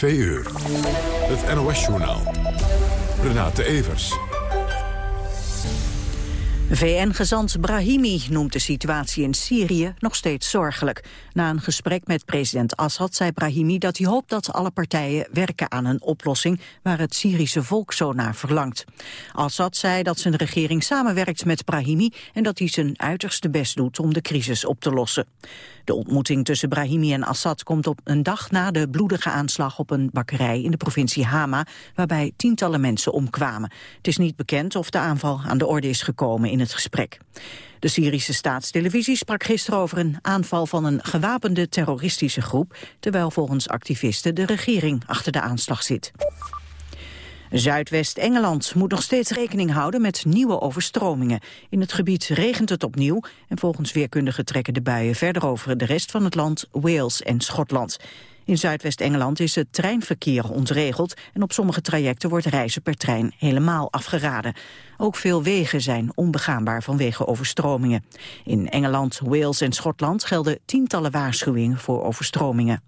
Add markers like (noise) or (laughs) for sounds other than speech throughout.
2 uur. Het NOS-journaal. Renate Evers. VN-gezant Brahimi noemt de situatie in Syrië nog steeds zorgelijk. Na een gesprek met president Assad zei Brahimi dat hij hoopt dat alle partijen werken aan een oplossing waar het Syrische volk zo naar verlangt. Assad zei dat zijn regering samenwerkt met Brahimi en dat hij zijn uiterste best doet om de crisis op te lossen. De ontmoeting tussen Brahimi en Assad komt op een dag na de bloedige aanslag op een bakkerij in de provincie Hama, waarbij tientallen mensen omkwamen. Het is niet bekend of de aanval aan de orde is gekomen in het gesprek. De Syrische staatstelevisie sprak gisteren over een aanval van een gewapende terroristische groep, terwijl volgens activisten de regering achter de aanslag zit. Zuidwest-Engeland moet nog steeds rekening houden met nieuwe overstromingen. In het gebied regent het opnieuw en volgens weerkundigen trekken de buien verder over de rest van het land, Wales en Schotland. In Zuidwest-Engeland is het treinverkeer ontregeld en op sommige trajecten wordt reizen per trein helemaal afgeraden. Ook veel wegen zijn onbegaanbaar vanwege overstromingen. In Engeland, Wales en Schotland gelden tientallen waarschuwingen voor overstromingen.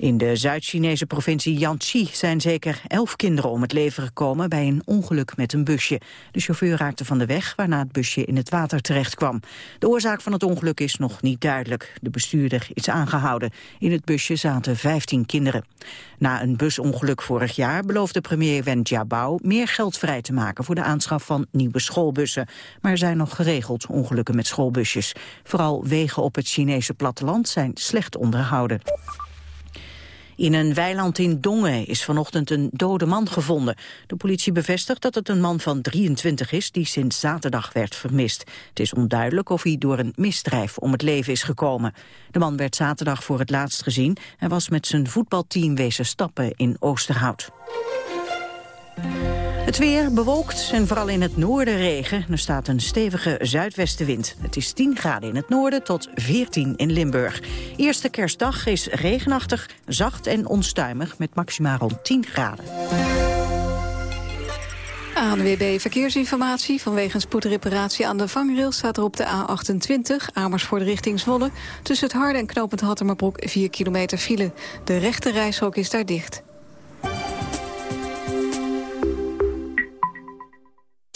In de Zuid-Chinese provincie Jiangxi zijn zeker elf kinderen om het leven gekomen bij een ongeluk met een busje. De chauffeur raakte van de weg, waarna het busje in het water terecht kwam. De oorzaak van het ongeluk is nog niet duidelijk. De bestuurder is aangehouden. In het busje zaten 15 kinderen. Na een busongeluk vorig jaar beloofde premier Wen Jiabao meer geld vrij te maken voor de aanschaf van nieuwe schoolbussen. Maar er zijn nog geregeld ongelukken met schoolbusjes. Vooral wegen op het Chinese platteland zijn slecht onderhouden. In een weiland in Dongen is vanochtend een dode man gevonden. De politie bevestigt dat het een man van 23 is die sinds zaterdag werd vermist. Het is onduidelijk of hij door een misdrijf om het leven is gekomen. De man werd zaterdag voor het laatst gezien en was met zijn voetbalteam wezen stappen in Oosterhout. Het weer bewolkt en vooral in het noorden regen. Er staat een stevige zuidwestenwind. Het is 10 graden in het noorden tot 14 in Limburg. Eerste kerstdag is regenachtig, zacht en onstuimig... met maximaal rond 10 graden. ANWB Verkeersinformatie. Vanwege spoedreparatie aan de vangrail staat er op de A28 Amersfoort richting Zwolle. Tussen het Harde en Knopend Hattemerbroek 4 kilometer file. De rechte reishok is daar dicht.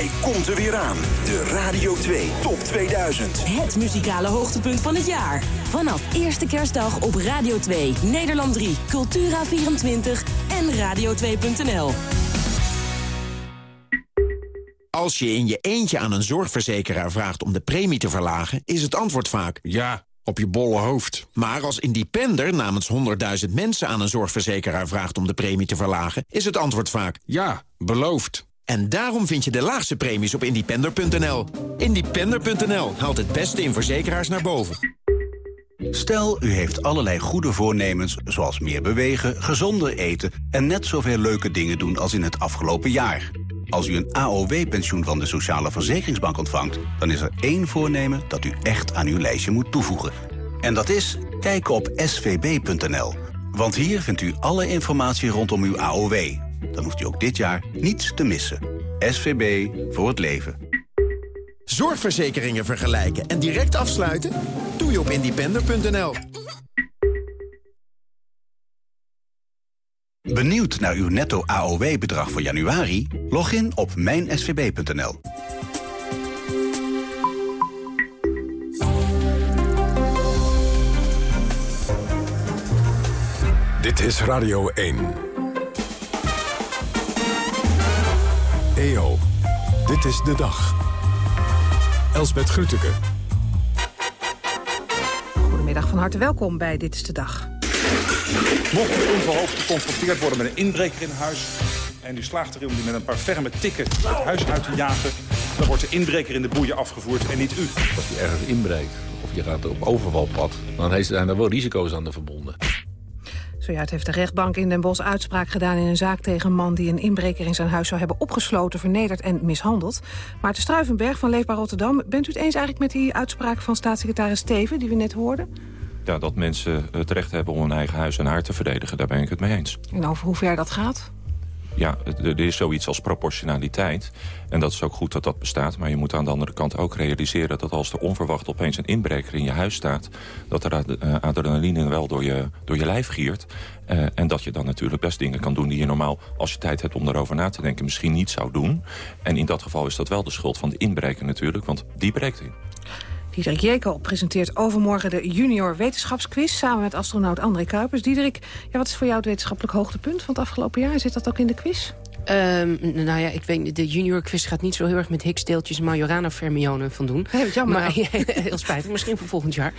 Hij komt er weer aan. De Radio 2 Top 2000. Het muzikale hoogtepunt van het jaar. Vanaf eerste kerstdag op Radio 2, Nederland 3, Cultura24 en radio2.nl. Als je in je eentje aan een zorgverzekeraar vraagt om de premie te verlagen... is het antwoord vaak... Ja, op je bolle hoofd. Maar als independer namens 100.000 mensen aan een zorgverzekeraar vraagt om de premie te verlagen... is het antwoord vaak... Ja, beloofd. En daarom vind je de laagste premies op independer.nl. Independer.nl haalt het beste in verzekeraars naar boven. Stel, u heeft allerlei goede voornemens, zoals meer bewegen, gezonder eten... en net zoveel leuke dingen doen als in het afgelopen jaar. Als u een AOW-pensioen van de Sociale Verzekeringsbank ontvangt... dan is er één voornemen dat u echt aan uw lijstje moet toevoegen. En dat is kijken op svb.nl. Want hier vindt u alle informatie rondom uw AOW. Dan hoeft u ook dit jaar niets te missen. SVB voor het leven. Zorgverzekeringen vergelijken en direct afsluiten? Doe je op independer.nl. Benieuwd naar uw netto AOW-bedrag voor januari? Log in op mijnsvb.nl. Dit is Radio 1. EO, dit is de dag. Elsbeth Grütke. Goedemiddag, van harte welkom bij Dit is de Dag. Mocht u onverhoopt geconfronteerd worden met een inbreker in huis... en u slaagt erin om die met een paar ferme tikken het huis uit te jagen... dan wordt de inbreker in de boeien afgevoerd en niet u. Als je ergens inbreekt of je gaat op overvalpad... dan zijn er wel risico's aan de verbonden. Zojuist heeft de rechtbank in Den Bosch uitspraak gedaan in een zaak tegen een man die een inbreker in zijn huis zou hebben opgesloten, vernederd en mishandeld. Maarten Struivenberg van Leefbaar Rotterdam, bent u het eens eigenlijk met die uitspraak van staatssecretaris Steven die we net hoorden? Ja, dat mensen het recht hebben om hun eigen huis en haar te verdedigen, daar ben ik het mee eens. En over hoe ver dat gaat? Ja, er is zoiets als proportionaliteit. En dat is ook goed dat dat bestaat. Maar je moet aan de andere kant ook realiseren... dat als er onverwacht opeens een inbreker in je huis staat... dat er eh, adrenaline wel door je, door je lijf giert. Uh, en dat je dan natuurlijk best dingen kan doen die je normaal... als je tijd hebt om erover na te denken, misschien niet zou doen. En in dat geval is dat wel de schuld van de inbreker natuurlijk. Want die breekt in. Diederik Jekel presenteert overmorgen de junior wetenschapsquiz... samen met astronaut André Kuipers. Diederik, ja, wat is voor jou het wetenschappelijk hoogtepunt van het afgelopen jaar? Zit dat ook in de quiz? Um, nou ja, ik weet, de junior quiz gaat niet zo heel erg met Higgs-deeltjes Majorana-fermionen van doen. Nee, jammer. Maar, (laughs) heel spijtig, misschien voor volgend jaar.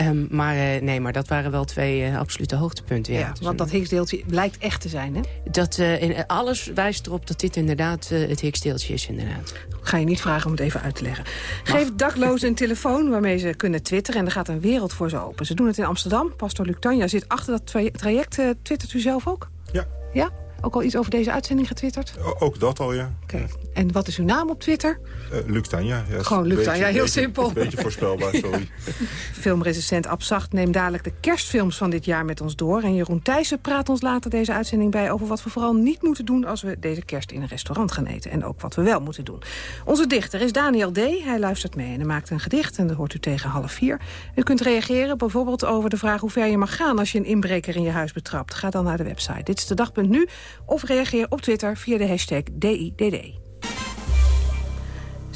Um, maar uh, nee, maar dat waren wel twee uh, absolute hoogtepunten. Ja, ja want dat Higgs-deeltje blijkt echt te zijn, hè? Dat, uh, in, alles wijst erop dat dit inderdaad het Higgs-deeltje is, inderdaad. Ik ga je niet vragen om het even uit te leggen. Geef daklozen een telefoon waarmee ze kunnen twitteren... en er gaat een wereld voor ze open. Ze doen het in Amsterdam. Pastor Luc Tanja zit achter dat tra traject. twittert u zelf ook? Ja. Ja? Ook al iets over deze uitzending getwitterd? ook dat al, ja. Oké. En wat is uw naam op Twitter? Uh, Luc Tanja. Ja, Gewoon Luc Tanja, heel beetje, simpel. Een beetje voorspelbaar, sorry. (laughs) Filmrecensent Abzacht neemt dadelijk de kerstfilms van dit jaar met ons door. En Jeroen Thijssen praat ons later deze uitzending bij... over wat we vooral niet moeten doen als we deze kerst in een restaurant gaan eten. En ook wat we wel moeten doen. Onze dichter is Daniel D. Hij luistert mee en hij maakt een gedicht. En dat hoort u tegen half vier. U kunt reageren bijvoorbeeld over de vraag hoe ver je mag gaan... als je een inbreker in je huis betrapt. Ga dan naar de website. Dit is de dag.nu of reageer op Twitter via de hashtag DIDD.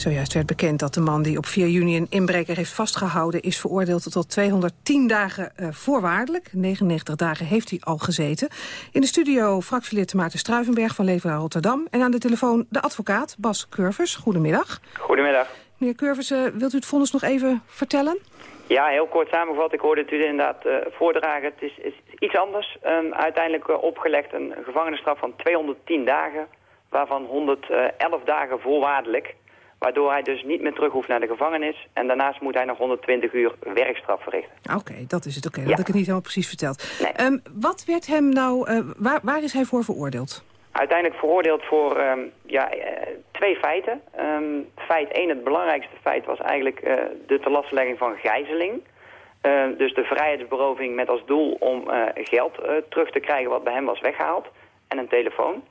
Zojuist werd bekend dat de man die op 4 juni een inbreker heeft vastgehouden... is veroordeeld tot 210 dagen uh, voorwaardelijk. 99 dagen heeft hij al gezeten. In de studio fractielid Maarten Struivenberg van Levera Rotterdam. En aan de telefoon de advocaat Bas Curvers. Goedemiddag. Goedemiddag. Meneer Curvers, uh, wilt u het vonnis nog even vertellen? Ja, heel kort samengevat. Ik hoorde het u inderdaad uh, voordragen. Het is, is iets anders. Um, uiteindelijk opgelegd een gevangenisstraf van 210 dagen... waarvan 111 dagen voorwaardelijk... Waardoor hij dus niet meer terug hoeft naar de gevangenis. En daarnaast moet hij nog 120 uur werkstraf verrichten. Oké, dat is het. Oké, okay, dat had ik het niet helemaal precies verteld. Nee. Um, wat werd hem nou, uh, waar, waar is hij voor veroordeeld? Uiteindelijk veroordeeld voor um, ja, uh, twee feiten. Um, feit 1, het belangrijkste feit, was eigenlijk uh, de telastlegging van gijzeling. dus de vrijheidsberoving met als doel om geld terug te krijgen wat bij hem was weggehaald. En een telefoon.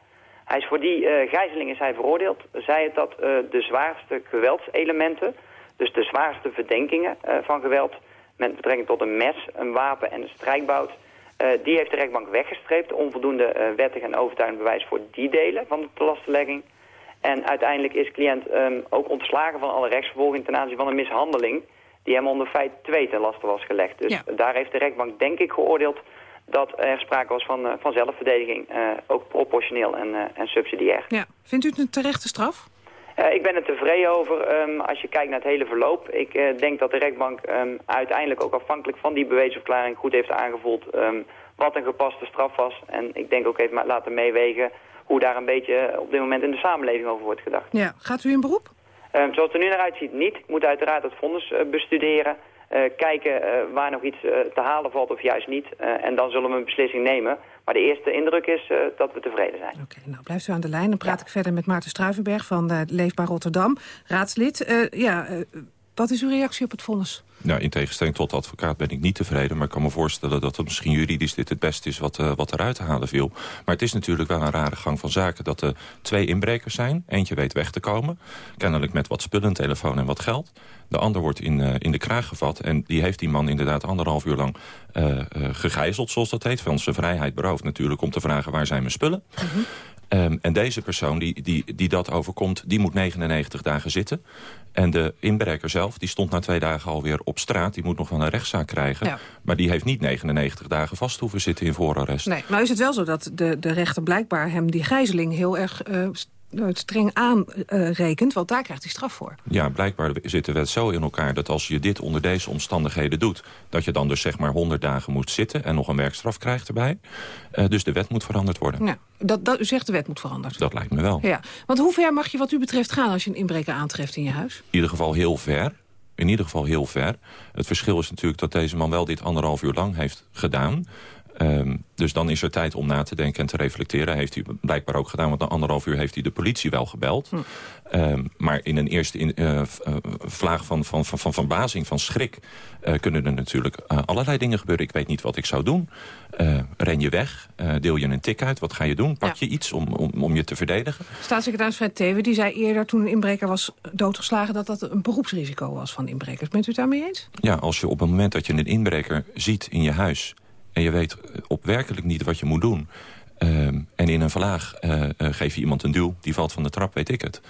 Hij is voor die uh, gijzeling is hij veroordeeld. Zij het dat uh, de zwaarste geweldselementen, dus de zwaarste verdenkingen uh, van geweld... met betrekking tot een mes, een wapen en een strijkbout... die heeft de rechtbank weggestreept. Onvoldoende wettig en overtuigend bewijs voor die delen van de telastenlegging. En uiteindelijk is cliënt um, ook ontslagen van alle rechtsvervolging... ten aanzien van een mishandeling die hem onder feit 2 ten laste was gelegd. Dus ja. daar heeft de rechtbank denk ik geoordeeld dat er sprake was van, uh, van zelfverdediging, uh, ook proportioneel en, uh, en subsidiair. Ja. Vindt u het een terechte straf? ik ben er tevreden over um, als je kijkt naar het hele verloop. Ik denk dat de rechtbank um, uiteindelijk ook afhankelijk van die bewezenverklaring goed heeft aangevoeld um, wat een gepaste straf was. En ik denk ook even laten meewegen hoe daar een beetje op dit moment in de samenleving over wordt gedacht. Ja. Gaat u in beroep? zoals het er nu naar uitziet niet. Ik moet uiteraard het vonnis bestuderen. Uh, kijken uh, waar nog iets uh, te halen valt of juist niet. en dan zullen we een beslissing nemen. Maar de eerste indruk is dat we tevreden zijn. Oké, nou blijft u aan de lijn. Dan praat ik verder met Maarten Struivenberg van Leefbaar Rotterdam, raadslid. ja, wat is uw reactie op het vonnis? Nou, in tegenstelling tot de advocaat ben ik niet tevreden. Maar ik kan me voorstellen dat het misschien juridisch dit het beste is wat, uh, wat eruit te halen viel. Maar het is natuurlijk wel een rare gang van zaken dat er twee inbrekers zijn. Eentje weet weg te komen. Kennelijk met wat spullen, telefoon en wat geld. De ander wordt in, uh, in de kraag gevat. En die heeft die man inderdaad anderhalf uur lang uh, gegijzeld, zoals dat heet. Van zijn vrijheid beroofd natuurlijk, om te vragen waar zijn mijn spullen. -huh. Um, en deze persoon die, die, die dat overkomt, die moet 99 dagen zitten. En de inbreker zelf, die stond na twee dagen alweer op straat. Die moet nog wel een rechtszaak krijgen. Ja. Maar die heeft niet 99 dagen vast hoeven zitten in voorarrest. Nee, maar is het wel zo dat de, de rechter blijkbaar hem die gijzeling heel erg... Uh, het streng aanrekent, want daar krijgt hij straf voor. Ja, blijkbaar zit de wet zo in elkaar dat als je dit onder deze omstandigheden doet... dat je dan dus zeg maar 100 dagen moet zitten en nog een werkstraf krijgt erbij. Uh, dus de wet moet veranderd worden. Ja, dat, dat, u zegt de wet moet veranderd Dat lijkt me wel. Ja, want hoe ver mag je wat u betreft gaan als je een inbreker aantreft in je huis? In ieder geval heel ver. In ieder geval heel ver. Het verschil is natuurlijk dat deze man wel dit anderhalf uur lang heeft gedaan... Ehm, dus dan is er tijd om na te denken en te reflecteren. Heeft hij blijkbaar ook gedaan, want na anderhalf uur heeft hij de politie wel gebeld. Hm. Ehm, maar in een eerste in, uh, vlaag van, van, van, van verbazing, van schrik... Uh, kunnen er natuurlijk allerlei dingen gebeuren. Ik weet niet wat ik zou doen. ren je weg? deel je een tik uit? Wat ga je doen? Pak je iets om, om, om je te verdedigen? Staatssecretaris Fred Teven die zei eerder toen een inbreker was doodgeslagen... dat dat een beroepsrisico was van inbrekers. Bent u het daarmee eens? Ja, als je op het moment dat je een inbreker ziet in je huis en je weet op werkelijk niet wat je moet doen... Ehm, en in een verlaag uh, geef je iemand een duw, die valt van de trap, weet ik het.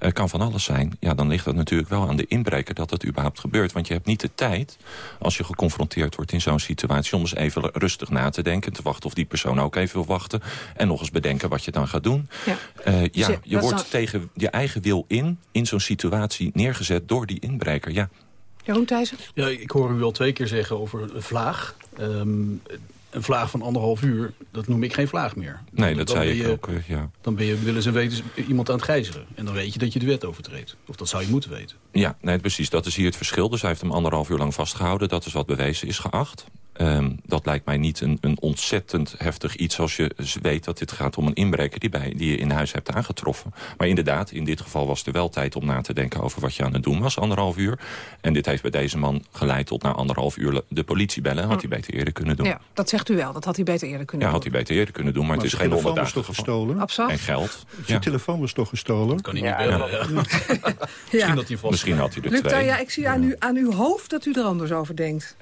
Uh, kan van alles zijn. Ja, dan ligt dat natuurlijk wel aan de inbreker dat het überhaupt gebeurt. Want je hebt niet de tijd, als je geconfronteerd wordt in zo'n situatie... om eens even rustig na te denken, te wachten of die persoon ook even wil wachten... en nog eens bedenken wat je dan gaat doen. Ja, ja dus je wordt tegen je eigen wil in, in zo'n situatie neergezet door die inbreker. Ja, Jeroen Thijssen? Ja, ik hoor u al twee keer zeggen over een vlaag. Um, een vlaag van anderhalf uur, dat noem ik geen vlaag meer. Nee, dat zei ik ook, eh, ja. Dan ben je willens en wetens iemand aan het gijzelen. En dan weet je dat je de wet overtreedt. Of dat zou je moeten weten. Ja, nee, precies. Dat is hier het verschil. Dus hij heeft hem anderhalf uur lang vastgehouden. Dat is wat bewezen is geacht. Um, dat lijkt mij niet een, een, ontzettend heftig iets... als je weet dat dit gaat om een inbreker die, bij, die je in huis hebt aangetroffen. Maar inderdaad, in dit geval was er wel tijd om na te denken... over wat je aan het doen was, anderhalf uur. En dit heeft bij deze man geleid tot na anderhalf uur de politie bellen. Had hij beter eerder kunnen doen. Ja, dat zegt u wel. Dat had hij beter eerder kunnen ja, doen. Ja, had hij beter eerder kunnen doen. Maar, het is geen honderddagen toch gestolen? Absaf. En geld. Zijn telefoon was toch gestolen? Dat kan hij niet bellen. (laughs) Ja. Misschien, dat hij Misschien had hij er twee. Ja, ik zie aan, u, aan uw hoofd dat u er anders over denkt.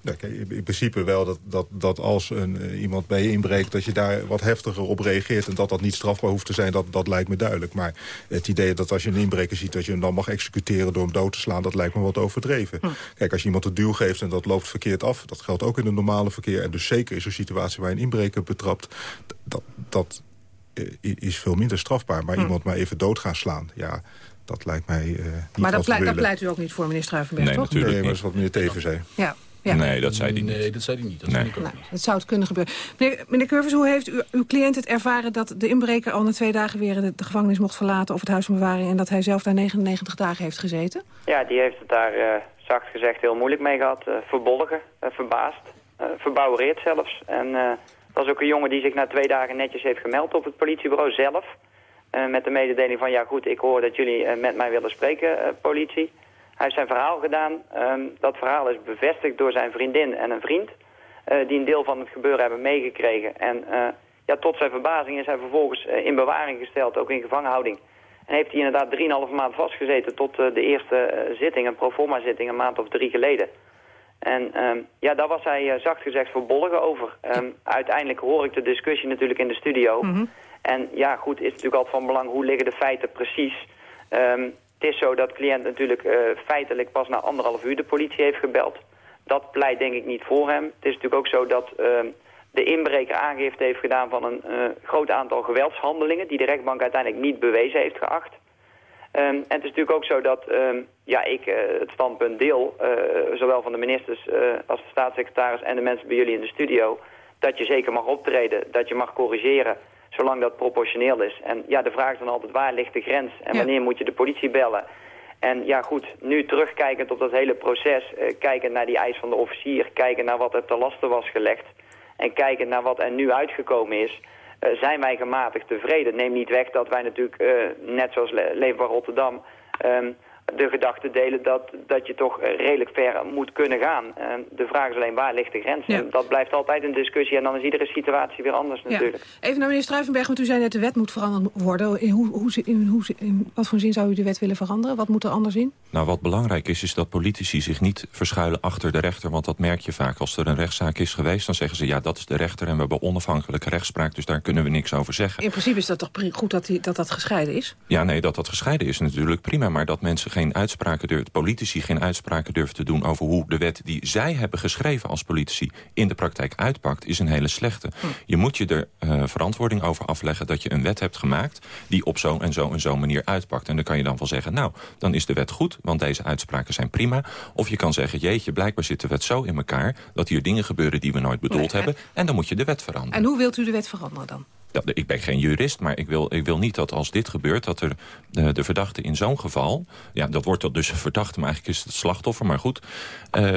Ja, in principe wel dat, dat, dat als een, uh, iemand bij je inbreekt... dat je daar wat heftiger op reageert en dat dat niet strafbaar hoeft te zijn... dat, dat lijkt me duidelijk. Maar het idee dat als je een inbreker ziet... dat je hem dan mag executeren door hem dood te slaan... dat lijkt me wat overdreven. Hm. Kijk, als je iemand een duw geeft en dat loopt verkeerd af... dat geldt ook in het normale verkeer. En dus zeker in zo'n situatie waar je een inbreker betrapt... dat, dat uh, is veel minder strafbaar. Maar hm. iemand maar even dood gaan slaan... ja, dat lijkt mij uh, niet Maar dat, pleit, dat pleit u ook niet voor, minister Struivenberg, nee, toch? Natuurlijk nee, maar dat is wat meneer Teven zei. Ja. Ja. Nee, dat zei hij niet. Nee, dat zei hij niet. Dat, nee. ik ook nou, dat zou het kunnen gebeuren. Meneer, meneer Curvers, hoe heeft u, uw cliënt het ervaren... dat de inbreker al na twee dagen weer de, de, gevangenis mocht verlaten... of het huis van bewaring... en dat hij zelf daar 99 dagen heeft gezeten? Ja, die heeft het daar, uh, zacht gezegd, heel moeilijk mee gehad. Uh, verbolgen, uh, verbaasd, verbouwereerd zelfs. En dat was ook een jongen die zich na twee dagen netjes heeft gemeld op het politiebureau zelf... met de mededeling van, ja goed, ik hoor dat jullie met mij willen spreken, politie... Hij heeft zijn verhaal gedaan. Ehm, dat verhaal is bevestigd door zijn vriendin en een vriend... Uh, die een deel van het gebeuren hebben meegekregen. En uh, ja, tot zijn verbazing is hij vervolgens uh, in bewaring gesteld, ook in gevangenhouding. En heeft hij inderdaad 3,5 maand vastgezeten tot de eerste zitting, een proforma zitting, een maand of drie geleden. En um, ja, daar was hij zacht gezegd verbolgen over. Um, uiteindelijk hoor ik de discussie natuurlijk in de studio. Mm -hmm. En ja, goed, is natuurlijk altijd van belang hoe liggen de feiten precies... Um, het is zo dat de cliënt natuurlijk uh, feitelijk pas na anderhalf uur de politie heeft gebeld. Dat pleit denk ik niet voor hem. Het is natuurlijk ook zo dat uh, de inbreker aangifte heeft gedaan van een uh, groot aantal geweldshandelingen... die de rechtbank uiteindelijk niet bewezen heeft geacht. Um, en het is natuurlijk ook zo dat um, ja, ik het standpunt deel, zowel van de ministers als de staatssecretaris en de mensen bij jullie in de studio... dat je zeker mag optreden, dat je mag corrigeren zolang dat proportioneel is. En ja, de vraag is dan altijd waar ligt de grens en wanneer moet je de politie bellen? En ja goed, nu terugkijkend op dat hele proces, uh, kijkend naar die eis van de officier, kijken naar wat er te lasten was gelegd en kijken naar wat er nu uitgekomen is, uh, zijn wij gematigd tevreden. Neem niet weg dat wij natuurlijk, uh, net zoals Le Leefbaar Rotterdam, um, de gedachte delen dat, dat je toch redelijk ver moet kunnen gaan. En de vraag is alleen waar ligt de grens? Ja. En dat blijft altijd een discussie en dan is iedere situatie weer anders natuurlijk. Ja. Even naar meneer Struivenberg, want u zei net de wet moet veranderd worden. In, hoe, hoe, in, hoe, in wat voor zin zou u de wet willen veranderen? Wat moet er anders in? Nou, wat belangrijk is, is dat politici zich niet verschuilen achter de rechter. Want dat merk je vaak. Als er een rechtszaak is geweest, dan zeggen ze... ja, dat is de rechter en we hebben onafhankelijke rechtspraak... dus daar kunnen we niks over zeggen. In principe is dat toch goed dat die, dat, dat gescheiden is? Ja, nee, dat dat gescheiden is natuurlijk prima. Maar dat mensen geen uitspraken durven, politici geen uitspraken durven te doen... over hoe de wet die zij hebben geschreven als politici in de praktijk uitpakt... is een hele slechte. Hm. Je moet je er uh, verantwoording over afleggen dat je een wet hebt gemaakt... die op zo en zo en zo manier uitpakt. En dan kan je dan wel zeggen, nou, dan is de wet goed... want deze uitspraken zijn prima. Of je kan zeggen, jeetje, blijkbaar zit de wet zo in elkaar... dat hier dingen gebeuren die we nooit bedoeld nee, hebben... en dan moet je de wet veranderen. En hoe wilt u de wet veranderen dan? Dat, ik ben geen jurist, maar ik wil, ik wil niet dat als dit gebeurt... dat er de, de verdachte in zo'n geval... ja, dat wordt dat dus een verdachte, maar eigenlijk is het slachtoffer... maar goed,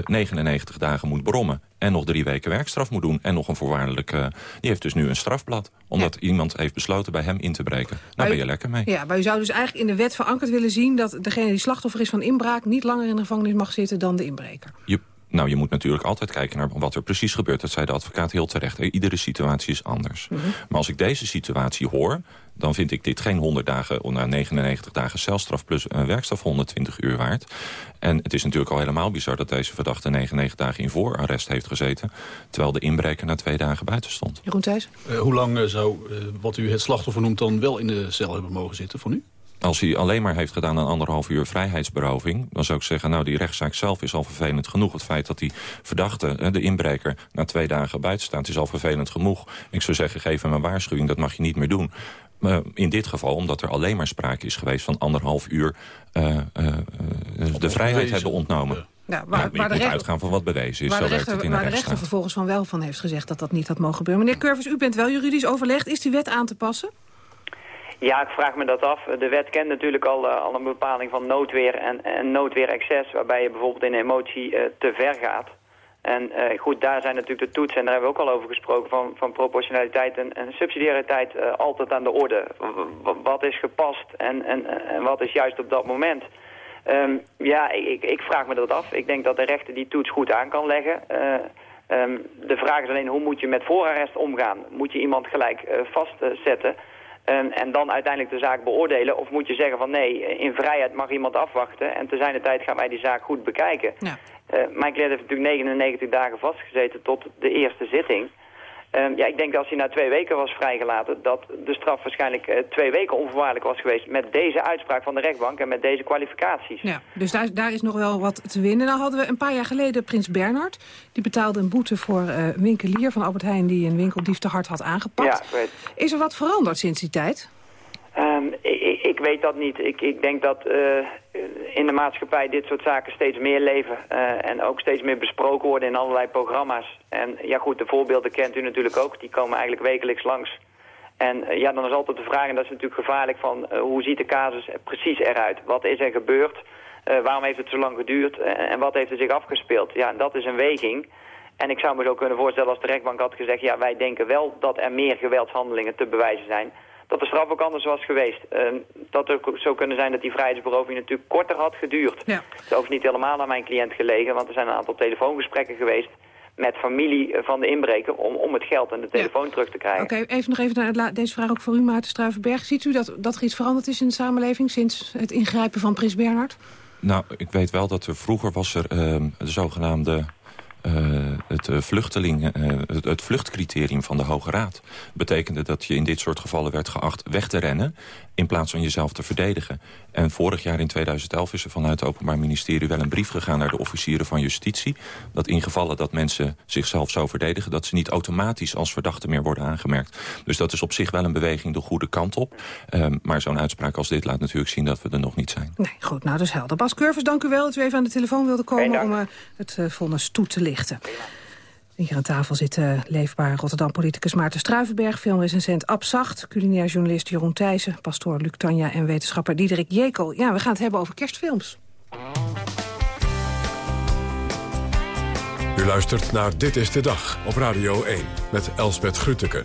99 dagen moet brommen en nog drie weken werkstraf moet doen... en nog een voorwaardelijke... die heeft dus nu een strafblad. Omdat iemand heeft besloten bij hem in te breken. Nou ben je lekker mee. Ja, maar u zou dus eigenlijk in de wet verankerd willen zien... dat degene die slachtoffer is van inbraak... niet langer in de gevangenis mag zitten dan de inbreker. Je nou, je moet natuurlijk altijd kijken naar wat er precies gebeurt. Dat zei de advocaat heel terecht. Iedere situatie is anders. Mhm. Maar als ik deze situatie hoor... dan vind ik dit geen 100 dagen, na 99 dagen celstraf... plus een werkstraf 120 uur waard. En het is natuurlijk al helemaal bizar dat deze verdachte 99 dagen in voorarrest heeft gezeten... terwijl de inbreker na twee dagen buiten stond. Jeroen Thijs? Uh, hoe lang uh, zou, uh, wat u het slachtoffer noemt, dan wel in de cel hebben mogen zitten van u? Als hij alleen maar heeft gedaan een anderhalf uur vrijheidsberoving... dan zou ik zeggen, nou, die rechtszaak zelf is al vervelend genoeg. Het feit dat die verdachte, de inbreker, na twee dagen buiten staat... is al vervelend genoeg. Ik zou zeggen, geef hem een waarschuwing, dat mag je niet meer doen. in dit geval, omdat er alleen maar sprake is geweest van anderhalf uur... Uh, uh, de vrijheid hebben ontnomen. Ja, waar, ja, waar de rechter, uitgaan van wat bewezen is. Waar, de rechter, waar de rechter vervolgens van wel van heeft gezegd dat dat niet had mogen gebeuren. Meneer Curvers, u bent wel juridisch overlegd. Is die wet aan te passen? Ja, ik vraag me dat af. De wet kent natuurlijk al, uh, al een bepaling van noodweer en, en noodweer-excess... waarbij je bijvoorbeeld in emotie uh, te ver gaat. En uh, goed, daar zijn natuurlijk de toetsen, en daar hebben we ook al over gesproken... van, van proportionaliteit en, en subsidiariteit altijd aan de orde. wat is gepast en, en, en wat is juist op dat moment... Um, ja, ik, ik, vraag me dat af. Ik denk dat de rechter die toets goed aan kan leggen. Um, de vraag is alleen, hoe moet je met voorarrest omgaan? Moet je iemand gelijk vastzetten... Um, en dan uiteindelijk de zaak beoordelen. Of moet je zeggen van nee, in vrijheid mag iemand afwachten. En te zijn de tijd gaan wij die zaak goed bekijken. Ja. Uh, mijn cliënt heeft natuurlijk 99 dagen vastgezeten tot de eerste zitting. Um, ja, ik denk dat als hij na twee weken was vrijgelaten... dat de straf waarschijnlijk uh, twee weken onvoorwaardelijk was geweest... met deze uitspraak van de rechtbank en met deze kwalificaties. Ja, dus daar, daar is nog wel wat te winnen. Nou hadden we een paar jaar geleden Prins Bernhard. Die betaalde een boete voor uh, een winkelier van Albert Heijn... die een winkeldief te hard had aangepakt. Ja, weet. Is er wat veranderd sinds die tijd? Um, ik, weet dat niet. Ik, ik denk dat uh, in de maatschappij dit soort zaken steeds meer leven. Uh, en ook steeds meer besproken worden in allerlei programma's. En ja goed, de voorbeelden kent u natuurlijk ook. Die komen eigenlijk wekelijks langs. En uh, ja, dan is altijd de vraag, en dat is natuurlijk gevaarlijk, van hoe ziet de casus precies eruit? Wat is er gebeurd? waarom heeft het zo lang geduurd? en wat heeft er zich afgespeeld? Ja, dat is een weging. En ik zou me zo kunnen voorstellen als de rechtbank had gezegd... ja, wij denken wel dat er meer geweldshandelingen te bewijzen zijn dat de straf ook anders was geweest. Uh, dat het ook zo kunnen zijn dat die vrijheidsberoving natuurlijk korter had geduurd. Ja. Het is niet helemaal aan mijn cliënt gelegen, want er zijn een aantal telefoongesprekken geweest met familie van de inbreker om, om het geld en de telefoon terug te krijgen. Oké, even nog even naar deze vraag ook voor u, Maarten Struivenberg. Ziet u dat, dat er iets veranderd is in de samenleving sinds het ingrijpen van Prins Bernhard? Nou, ik weet wel dat er vroeger was er uh, de zogenaamde het, uh, vluchteling, uh, het, het, vluchtcriterium van de Hoge Raad betekende dat je in dit soort gevallen werd geacht weg te rennen in plaats van jezelf te verdedigen. En vorig jaar in 2011 is er vanuit het Openbaar Ministerie wel een brief gegaan naar de officieren van justitie. Dat in gevallen dat mensen zichzelf zo verdedigen, dat ze niet automatisch als verdachte meer worden aangemerkt. Dus dat is op zich wel een beweging de goede kant op. Um, maar zo'n uitspraak als dit laat natuurlijk zien dat we er nog niet zijn. Nee, goed, nou dat is helder. Bas Curvers, dank u wel dat u even aan de telefoon wilde komen om uh, het uh, vonnis toe te lichten. Hier aan tafel zit uh, leefbaar Rotterdam-politicus Maarten Struivenberg... filmrecensent Ab Zacht, culinair journalist Jeroen Thijssen... pastoor Luc Tanja en wetenschapper Diederik Jekel. Ja, we gaan het hebben over kerstfilms. U luistert naar Dit is de Dag op Radio 1 met Elsbeth Grütke.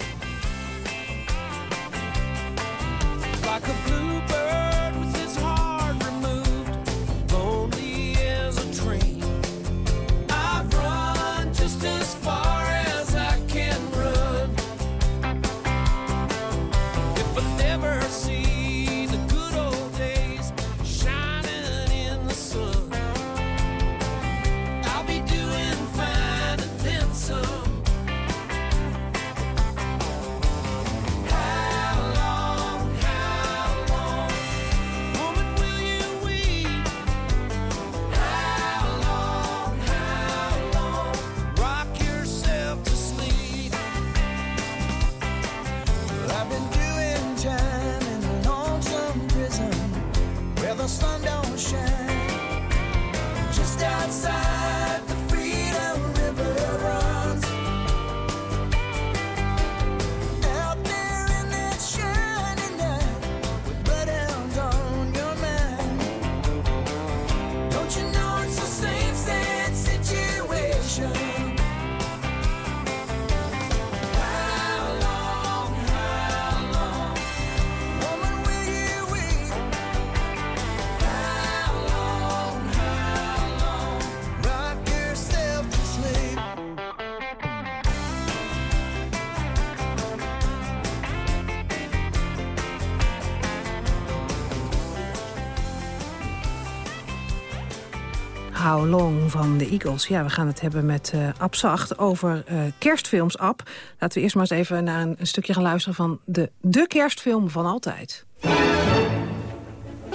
Long van de Eagles. Ja, we gaan het hebben met uh, Abzacht over uh, kerstfilms. Ab, laten we eerst maar eens even naar een, een, stukje gaan luisteren... van de, de kerstfilm van altijd. Where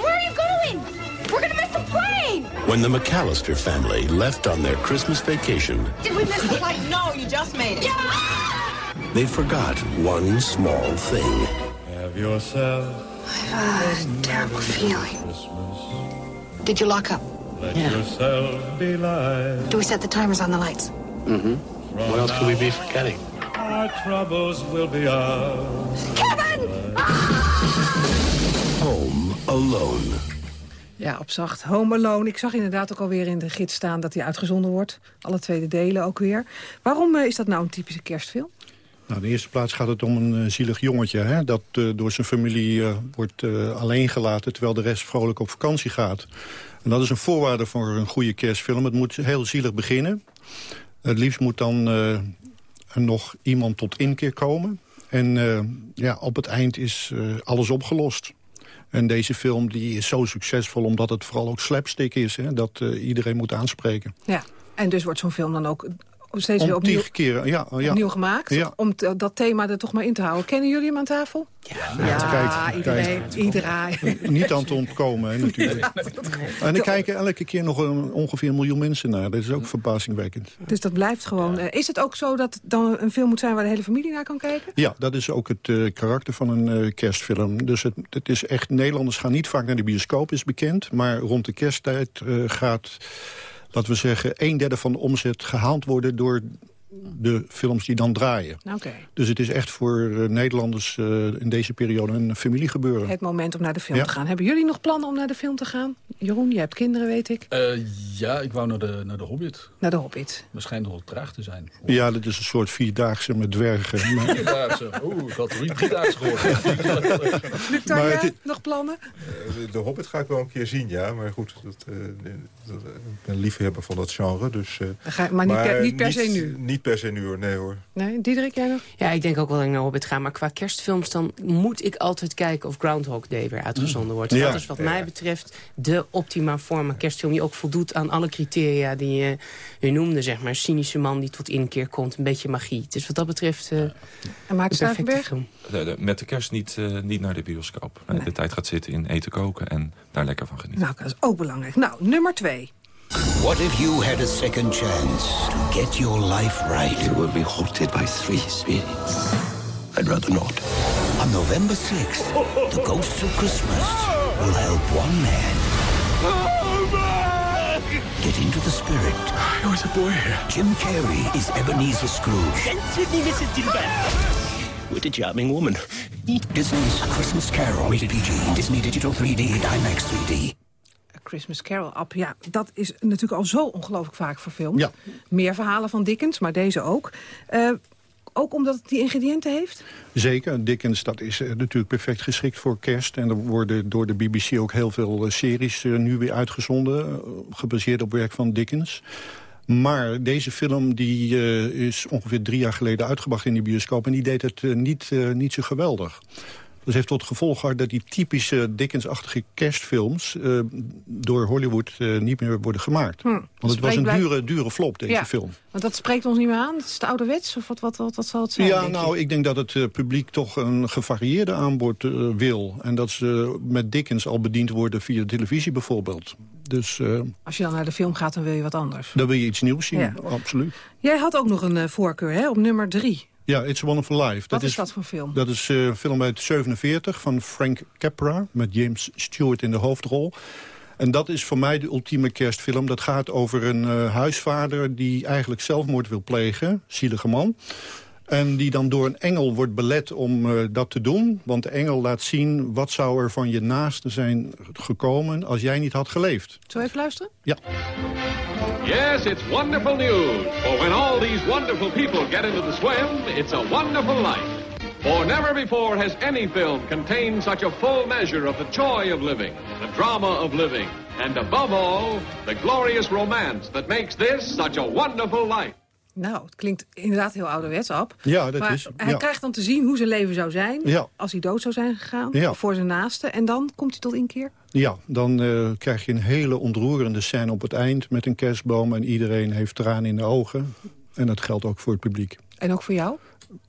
are you going? We're gonna miss the plane! When the McAllister family left on their Christmas vacation... Did we miss the flight? No, you just made it. Yeah! They forgot one small thing. Have yourself... I have a terrible feeling. Did you lock up? Let yeah. yourself be light. Do we set the timers on the lights? Mm-hmm. What else could we be forgetting? Our troubles will be ours. Kevin! (laughs) Home Alone. Ja, op zacht. Home Alone. Ik zag inderdaad ook alweer in de gids staan dat hij uitgezonden wordt. Alle tweede delen ook weer. Waarom uh, is dat nou een typische kerstfilm? Nou, in de eerste plaats gaat het om een uh, zielig jongetje... Hè, dat uh, door zijn familie wordt alleen gelaten... terwijl de rest vrolijk op vakantie gaat. En dat is een voorwaarde voor een goede kerstfilm. Het moet heel zielig beginnen. Het liefst moet dan uh, nog iemand tot inkeer komen. En uh, ja, op het eind is uh, alles opgelost. En deze film die is zo succesvol omdat het vooral ook slapstick is. Hè, dat iedereen moet aanspreken. Ja, en dus wordt zo'n film dan ook steeds om weer opnieuw, keren, ja, ja. opnieuw gemaakt. Ja. Om dat thema er toch maar in te houden. Kennen jullie hem aan tafel? Ja, ja iedereen. iedereen. Niet aan te ontkomen, hè, natuurlijk. (laughs) en er kijken elke keer nog een, ongeveer een miljoen mensen naar. Dat is ook verbazingwekkend. Dus dat blijft gewoon. Uh, is het ook zo dat dan een film moet zijn waar de hele familie naar kan kijken? Ja, dat is ook het uh, karakter van een uh, kerstfilm. Dus het, het is echt, Nederlanders gaan niet vaak naar de bioscoop, is bekend. Maar rond de kersttijd gaat laten we zeggen, een derde van de omzet gehaald worden door de films die dan draaien. Okay. Dus het is echt voor uh, Nederlanders uh, in deze periode een familiegebeuren. Het moment om naar de film ja. te gaan. Hebben jullie nog plannen om naar de film te gaan? Jeroen, je hebt kinderen, weet ik. Uh, ja, ik wou naar de, naar de Hobbit. Naar de Hobbit. Waarschijnlijk nogal traag te zijn. Ja, dat is een soort vierdaagse met dwergen. (laughs) vierdaagse? Oeh, ik had drie, driedaagse gehoord. (laughs) Victoria, het, nog plannen? de Hobbit ga ik wel een keer zien, ja. Maar goed, dat, dat, ik ben liefhebber van dat genre. Dus, ga, maar, niet, per, niet per niet, se nu? Niet per se nu hoor, nee hoor. Nee, Diederik, jij nog? Ja, ik denk ook wel dat ik naar Hobbit ga. Maar qua kerstfilms dan moet ik altijd kijken of Groundhog Day weer uitgezonden wordt. Ja. Dat is wat ja. mij betreft de optima forma kerstfilm... die ook voldoet aan alle criteria die je, je noemde. Zeg maar. Cynische man die tot inkeer komt, een beetje magie. Dus wat dat betreft uh, en Maarten Stavenberg? Met de kerst niet, uh, niet naar de bioscoop. Nee. De tijd gaat zitten in eten koken en daar lekker van genieten. Nou, dat is ook belangrijk. Nou, nummer twee. What if you had a second chance to get your life right? You will be haunted by three spirits. I'd rather not. On November 6th, the ghosts of Christmas will help one man get into the spirit. I was a boy here. Jim Carrey is Ebenezer Scrooge. And Sydney Mrs. Dilbert. What a charming woman. Disney's Christmas Carol, rated PG. Disney Digital 3D and IMAX 3D. Christmas Carol App. Ja, dat is natuurlijk al zo ongelooflijk vaak verfilmd. Ja. Meer verhalen van Dickens, maar deze ook. Uh, ook omdat het die ingrediënten heeft? Zeker. Dickens dat is uh, natuurlijk perfect geschikt voor kerst. En er worden door de BBC ook heel veel uh, series nu weer uitgezonden. gebaseerd op werk van Dickens. Maar deze film die, is ongeveer drie jaar geleden uitgebracht in de bioscoop. En die deed het niet, niet zo geweldig. Dat heeft tot gevolg gehad dat die typische Dickens-achtige kerstfilms... Uh, door Hollywood uh, niet meer worden gemaakt. Hm. Want het was een dure, dure flop, deze ja, film. Want dat spreekt ons niet meer aan? Het is de ouderwets? Of wat, wat, wat, wat zal het zijn? Ja, nou, ik denk dat het uh, publiek toch een gevarieerde aanbod wil. En dat ze met Dickens al bediend worden via de televisie bijvoorbeeld. Dus, Als je dan naar de film gaat, dan wil je wat anders. Dan wil je iets nieuws zien, ja. absoluut. Jij had ook nog een voorkeur, hè, op nummer drie. Ja, It's a Wonderful Life. Wat dat is, is dat voor film? Dat is een uh, film uit 47 van Frank Capra... met James Stewart in de hoofdrol. En dat is voor mij de ultieme kerstfilm. Dat gaat over een uh, huisvader die eigenlijk zelfmoord wil plegen. Zielige man. En die dan door een engel wordt belet om uh, dat te doen. Want de engel laat zien wat zou er van je naaste zijn gekomen... als jij niet had geleefd. Zullen we even luisteren? Ja. Yes, it's wonderful news. For when all these wonderful people get into the swim, it's a wonderful life. For never before has any film contained such a full measure of the joy of living, the drama of living, and above all, the glorious romance that makes this such a wonderful life. Nou, het klinkt inderdaad heel ouderwets, Ab. Ja, dat maar is, hij ja. krijgt dan te zien hoe zijn leven zou zijn... Ja. als hij dood zou zijn gegaan, Ja. voor zijn naasten. En dan komt hij tot inkeer? Ja, dan eh, krijg je een hele ontroerende scène op het eind... met een kerstboom en iedereen heeft tranen in de ogen. En dat geldt ook voor het publiek. En ook voor jou?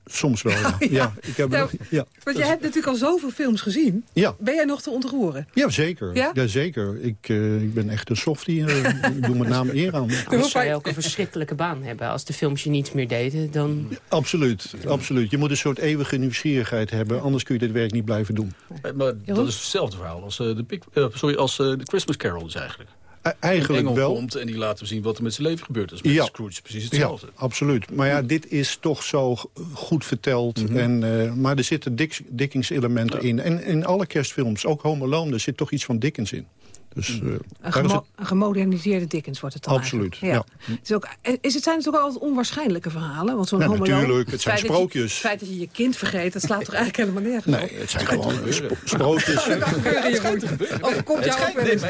Soms wel, ja. (laughs) ja. ja. ik heb Nou, ja. Want jij hebt natuurlijk al zoveel films gezien. Ja. Ben jij nog te ontroeren? Ja, zeker. Ja? Ja? zeker. Ik, eh, ik ben echt een softie. eh, ik doe met name eer aan. (laughs) Zou je ook een verschrikkelijke baan hebben. Als de films je niets meer deden, dan... Absoluut, absoluut. Je moet een soort eeuwige nieuwsgierigheid hebben. Anders kun je dit werk niet blijven doen. Maar dat is hetzelfde verhaal als, eh, de, sorry, als eh, de Christmas Carol is eigenlijk. E- eigenlijk engel wel. komt en die laten zien wat er met zijn leven gebeurd is. Met Ja. Scrooge precies hetzelfde. Ja, absoluut. Maar ja, dit is toch zo goed verteld. Mhm. en, eh, maar er zitten Dickens-elementen in. En in alle kerstfilms, ook Home Alone, er zit toch iets van Dickens in. Dus, eh, Een, gemo- het gemoderniseerde Dickens wordt het dan Absoluut, ja. Het, is ook, is het zijn natuurlijk altijd onwaarschijnlijke verhalen. Want zo'n Ja, Alone- natuurlijk, het zijn feit dat je- sprookjes. Het feit dat je je kind vergeet, dat slaat toch eigenlijk (laughs) helemaal nergens op? Nee, het zijn gewoon sp- sprookjes. Dat Jeroen. Overkomt jou ook wel eens.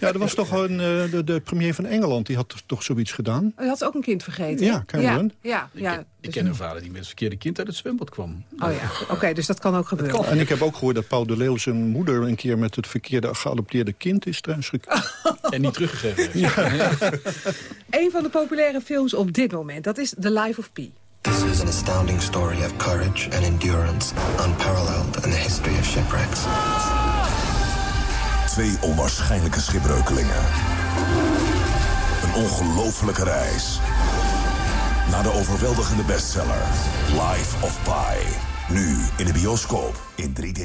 Ja, er was toch een, eh, de, de premier van Engeland, die had toch zoiets gedaan? Oh, je had ook een kind vergeten. Ja, Cameron. Ja, ja, Ik dus ken een vader die met het verkeerde kind uit het zwembad kwam. Oh ja, oké, dus dat kan ook gebeuren. En ik heb ook gehoord dat Paul de Leeuw zijn moeder... een keer met het verkeerde geadopteerde kind is thuisgekomen. En niet teruggegeven heeft. (laughs) Een van de populaire films op dit moment, dat is The Life of Pi. This is an astounding story of courage and endurance, unparalleled in the history of shipwrecks. Twee onwaarschijnlijke schipbreukelingen. Een ongelofelijke reis. Naar de overweldigende bestseller Life of Pi. Nu in de bioscoop in 3D.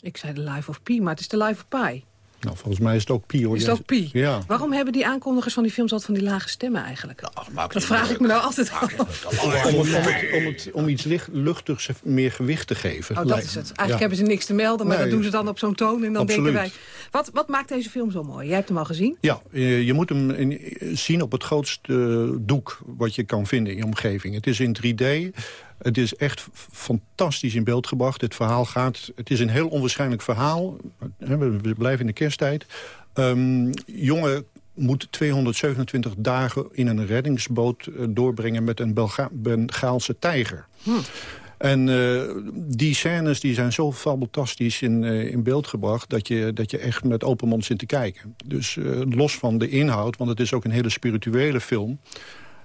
Ik zei The Life of Pi, maar het is The Life of Pi. Nou, volgens mij is het ook Pi, hoor. Is het ook Pi? Ja. Waarom hebben die aankondigers van die films altijd van die lage stemmen eigenlijk? dat vraag ik me nou altijd af. Om, om, om, het, om, het, om iets licht, luchtigs meer gewicht te geven. Oh, dat is het. Eigenlijk Ja. hebben ze niks te melden, maar Nee. dat doen ze dan op zo'n toon. En dan Absoluut. denken wij... Wat, wat maakt deze film zo mooi? Jij hebt hem al gezien? Ja, je moet hem in- zien op het grootste doek wat je kan vinden in je omgeving. Het is in 3D. Het is echt fantastisch in beeld gebracht. Het verhaal gaat... Het is een heel onwaarschijnlijk verhaal. We blijven in de kersttijd. Ehm jongen moet 227 dagen in een reddingsboot eh, doorbrengen... met een Belga Bengaalse tijger. En eh, die scènes die zijn zo fabeltastisch in, eh, in beeld gebracht... Dat je, dat je echt met open mond zit te kijken. Dus los van de inhoud, want het is ook een hele spirituele film...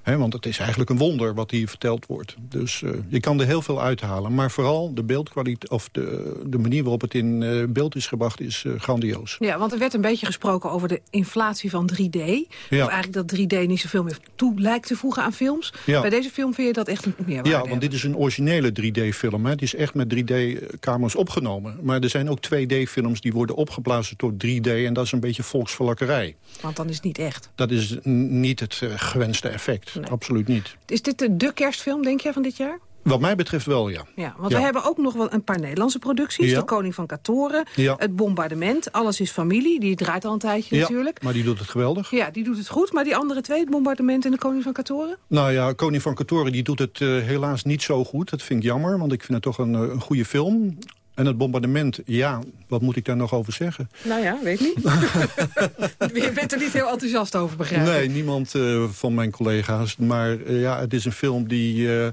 Want het is eigenlijk een wonder wat hier verteld wordt. Dus eh, je kan er heel veel uithalen. Maar vooral de beeldkwaliteit of de, de manier waarop het in eh, beeld is gebracht is eh, grandioos. Ja, want er werd een beetje gesproken over de inflatie van 3D. Of eigenlijk dat 3D niet zoveel meer toe lijkt te voegen aan films. Ja. Bij deze film vind je dat echt meerwaarde Ja, want dit is een originele 3D-film. Het is echt met 3D-kamers opgenomen. Maar er zijn ook 2D-films die worden opgeblazen tot 3D... en dat is een beetje volksverlakkerij. Want dan is het niet echt. Dat is niet het gewenste effect. Absoluut niet. Is dit de, de kerstfilm, denk jij, van dit jaar? Wat mij betreft wel, ja. Ja, want Ja. we hebben ook nog wel een paar Nederlandse producties. Ja. De Koning van Katoren, Ja. Het Bombardement, Alles is Familie. Die draait al een tijdje ja, natuurlijk. maar die doet het geweldig. Ja, die doet het goed. Maar die andere twee, Het Bombardement en De Koning van Katoren? Nou ja, Koning van Katoren die doet het eh, helaas niet zo goed. Dat vind ik jammer, want ik vind het toch een, eh, een goede film. En het bombardement, ja, wat moet ik daar nog over zeggen? Nou ja, weet niet. (laughs) Je bent er niet heel enthousiast over, begrijp ik. Nee, niemand eh, van mijn collega's. Maar eh, ja, het is een film die... eh,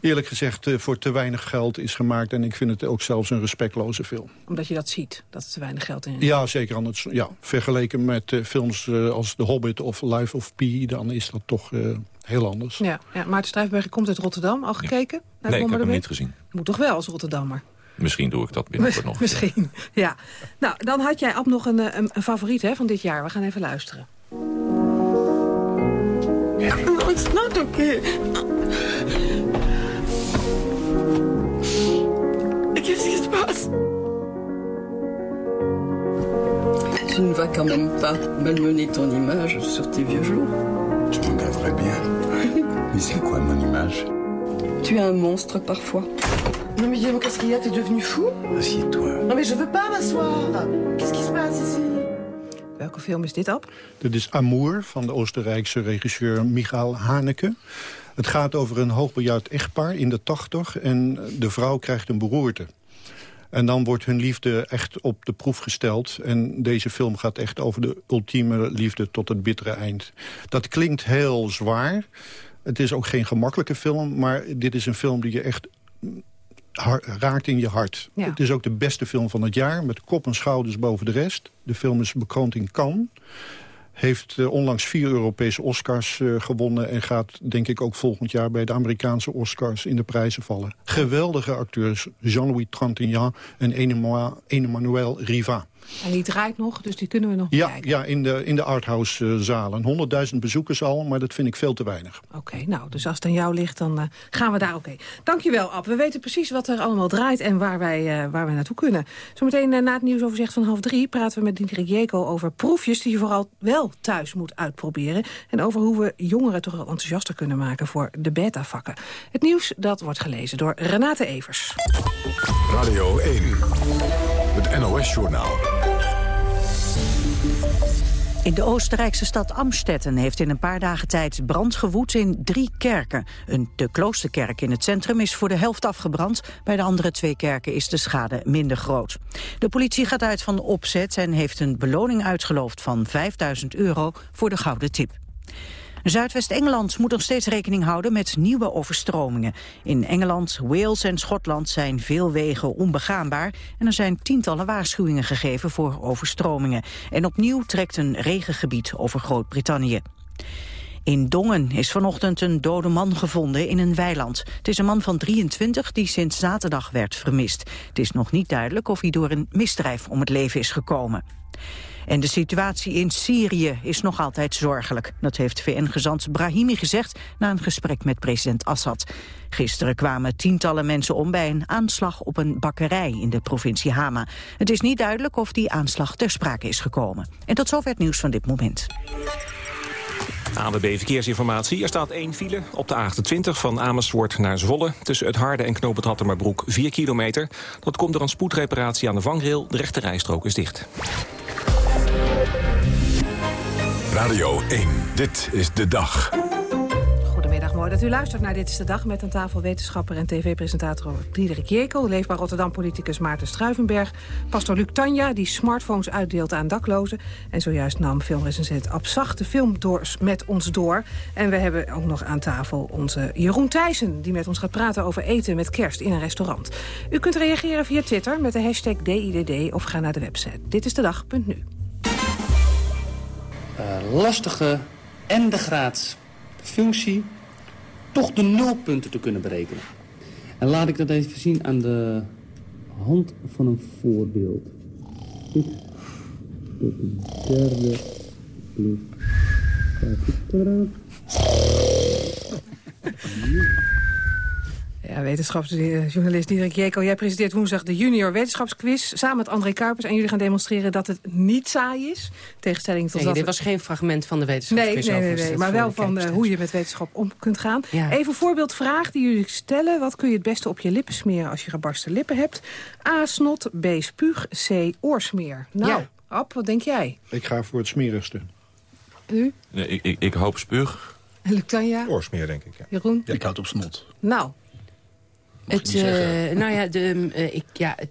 Eerlijk gezegd, eh, voor te weinig geld is gemaakt. En ik vind het ook zelfs een respectloze film. Omdat je dat ziet, dat er te weinig geld in is. Ja, zeker. Anders, ja, vergeleken met eh, films eh, als The Hobbit of Life of Pi... dan is dat toch eh, heel anders. Ja, ja, Maarten Strijfberg komt uit Rotterdam. Al gekeken? Naar Nee, ik heb hem Bombardement? niet gezien. Moet toch wel als Rotterdammer? Misschien doe ik dat binnenkort (laughs) nog. Misschien, ja. Nou, dan had jij, Ab, nog een, eh, een, een favoriet hè, van dit jaar. We gaan even luisteren. No, it's not okay. Se passe Tu ne vas quand même pas malmener ton image sur tes vieux jours. Je m'en garderai bien. (laughs) Mais c'est quoi mon image Tu es un monstre parfois. Non mais Guillaume, qu'est-ce qu'il y a T'es devenu fou Assieds-toi. Non mais je veux pas m'asseoir. Qu'est-ce qui se passe ici Welke film is dit, Ab? Dit is Amour van de Oostenrijkse regisseur Michael Haneke. Het gaat over een hoogbejaard echtpaar in de tachtig... en de vrouw krijgt een beroerte. En dan wordt hun liefde echt op de proef gesteld. En deze film gaat echt over de ultieme liefde tot het bittere eind. Dat klinkt heel zwaar... Het is ook geen gemakkelijke film, maar dit is een film die je echt raakt in je hart. Het is ook de beste film van het jaar, met kop en schouders boven de rest. De film is bekroond in Cannes. Heeft uh, onlangs vier Europese Oscars uh, gewonnen... en gaat, denk ik, ook volgend jaar bij de Amerikaanse Oscars in de prijzen vallen. Geweldige acteurs, Jean-Louis Trintignant en Emmanuel Riva. En die draait nog, dus die kunnen we nog ja, bekijken. Ja, in de, in de arthouse-zalen. 100.000 bezoekers al, maar dat vind ik veel te weinig. Oké, nou, dus als het aan jou ligt, dan uh, gaan we daar oké. Okay. Dankjewel, Ab. We weten precies wat er allemaal draait en waar wij, uh, waar wij naartoe kunnen. Zometeen uh, na het nieuwsoverzicht van half drie praten we met Diederik Jeko over proefjes die je vooral wel thuis moet uitproberen. En over hoe we jongeren toch wel enthousiaster kunnen maken voor de beta-vakken. Het nieuws, dat wordt gelezen door Renate Evers. Radio 1, het NOS-journaal. In de Oostenrijkse stad Amstetten heeft in een paar dagen tijd brand gewoed in drie kerken. Een, de kloosterkerk in het centrum is voor de helft afgebrand. Bij de andere twee kerken is de schade minder groot. De politie gaat uit van opzet en heeft een beloning uitgeloofd van 5000 euro voor de gouden tip. Zuidwest-Engeland moet nog steeds rekening houden met nieuwe overstromingen. In Engeland, Wales en Schotland zijn veel wegen onbegaanbaar... en er zijn tientallen waarschuwingen gegeven voor overstromingen. En opnieuw trekt een regengebied over Groot-Brittannië. In Dongen is vanochtend een dode man gevonden in een weiland. Het is een man van 23 die sinds zaterdag werd vermist. Het is nog niet duidelijk of hij door een misdrijf om het leven is gekomen. En de situatie in Syrië is nog altijd zorgelijk. Dat heeft VN-gezant Brahimi gezegd na een gesprek met president Assad. Gisteren kwamen tientallen mensen om bij een aanslag op een bakkerij in de provincie Hama. Het is niet duidelijk of die aanslag ter sprake is gekomen. En tot zover het nieuws van dit moment. ANWB Verkeersinformatie. Er staat één file op de A28 van Amersfoort naar Zwolle. Tussen het Harde en Knoop het Hattemerbroek 4 kilometer. Dat komt door een spoedreparatie aan de vangrail. De rechte rijstrook is dicht. Radio 1, dit is de dag. Goedemiddag, mooi dat u luistert naar Dit is de Dag... met aan tafel wetenschapper en tv-presentator Diederik Jekel... leefbaar Rotterdam-politicus Maarten Struivenberg... pastor Luc Tanja, die smartphones uitdeelt aan daklozen... en zojuist nam filmrecensent Abzacht de film met ons door. En we hebben ook nog aan tafel onze Jeroen Thijssen... die met ons gaat praten over eten met kerst in een restaurant. U kunt reageren via Twitter met de hashtag DIDD... of ga naar de website Dit is de dag.nu. Uh, lastige en de graad functie toch de nulpunten te kunnen berekenen. En laat ik dat even zien aan de hand van een voorbeeld. Dit derde plus (laughs) 50 Ja, wetenschapsjournalist Dirk Jekel, jij presenteert woensdag de junior wetenschapsquiz... samen met André Kuipers. En jullie gaan demonstreren dat het niet saai is. Tegenstelling tot nee, dat dit was geen fragment van de wetenschapsquiz. Nee, nee, nee, nee maar wel van uh, hoe je met wetenschap om kunt gaan. Ja. Even voorbeeldvraag die jullie stellen. Wat kun je het beste op je lippen smeren als je gebarste lippen hebt? A, snot, B, spuug, C, oorsmeer. Nou, ja. Ab, wat denk jij? Ik ga voor het smerigste. U? Nee, ik, ik, ik hoop spuug. (laughs) En Luc Tanja? Oorsmeer, denk ik. Ja. Jeroen? Ja, ik houd op snot. Nou, het, uh, nou ja, de, uh, ik, ja, het,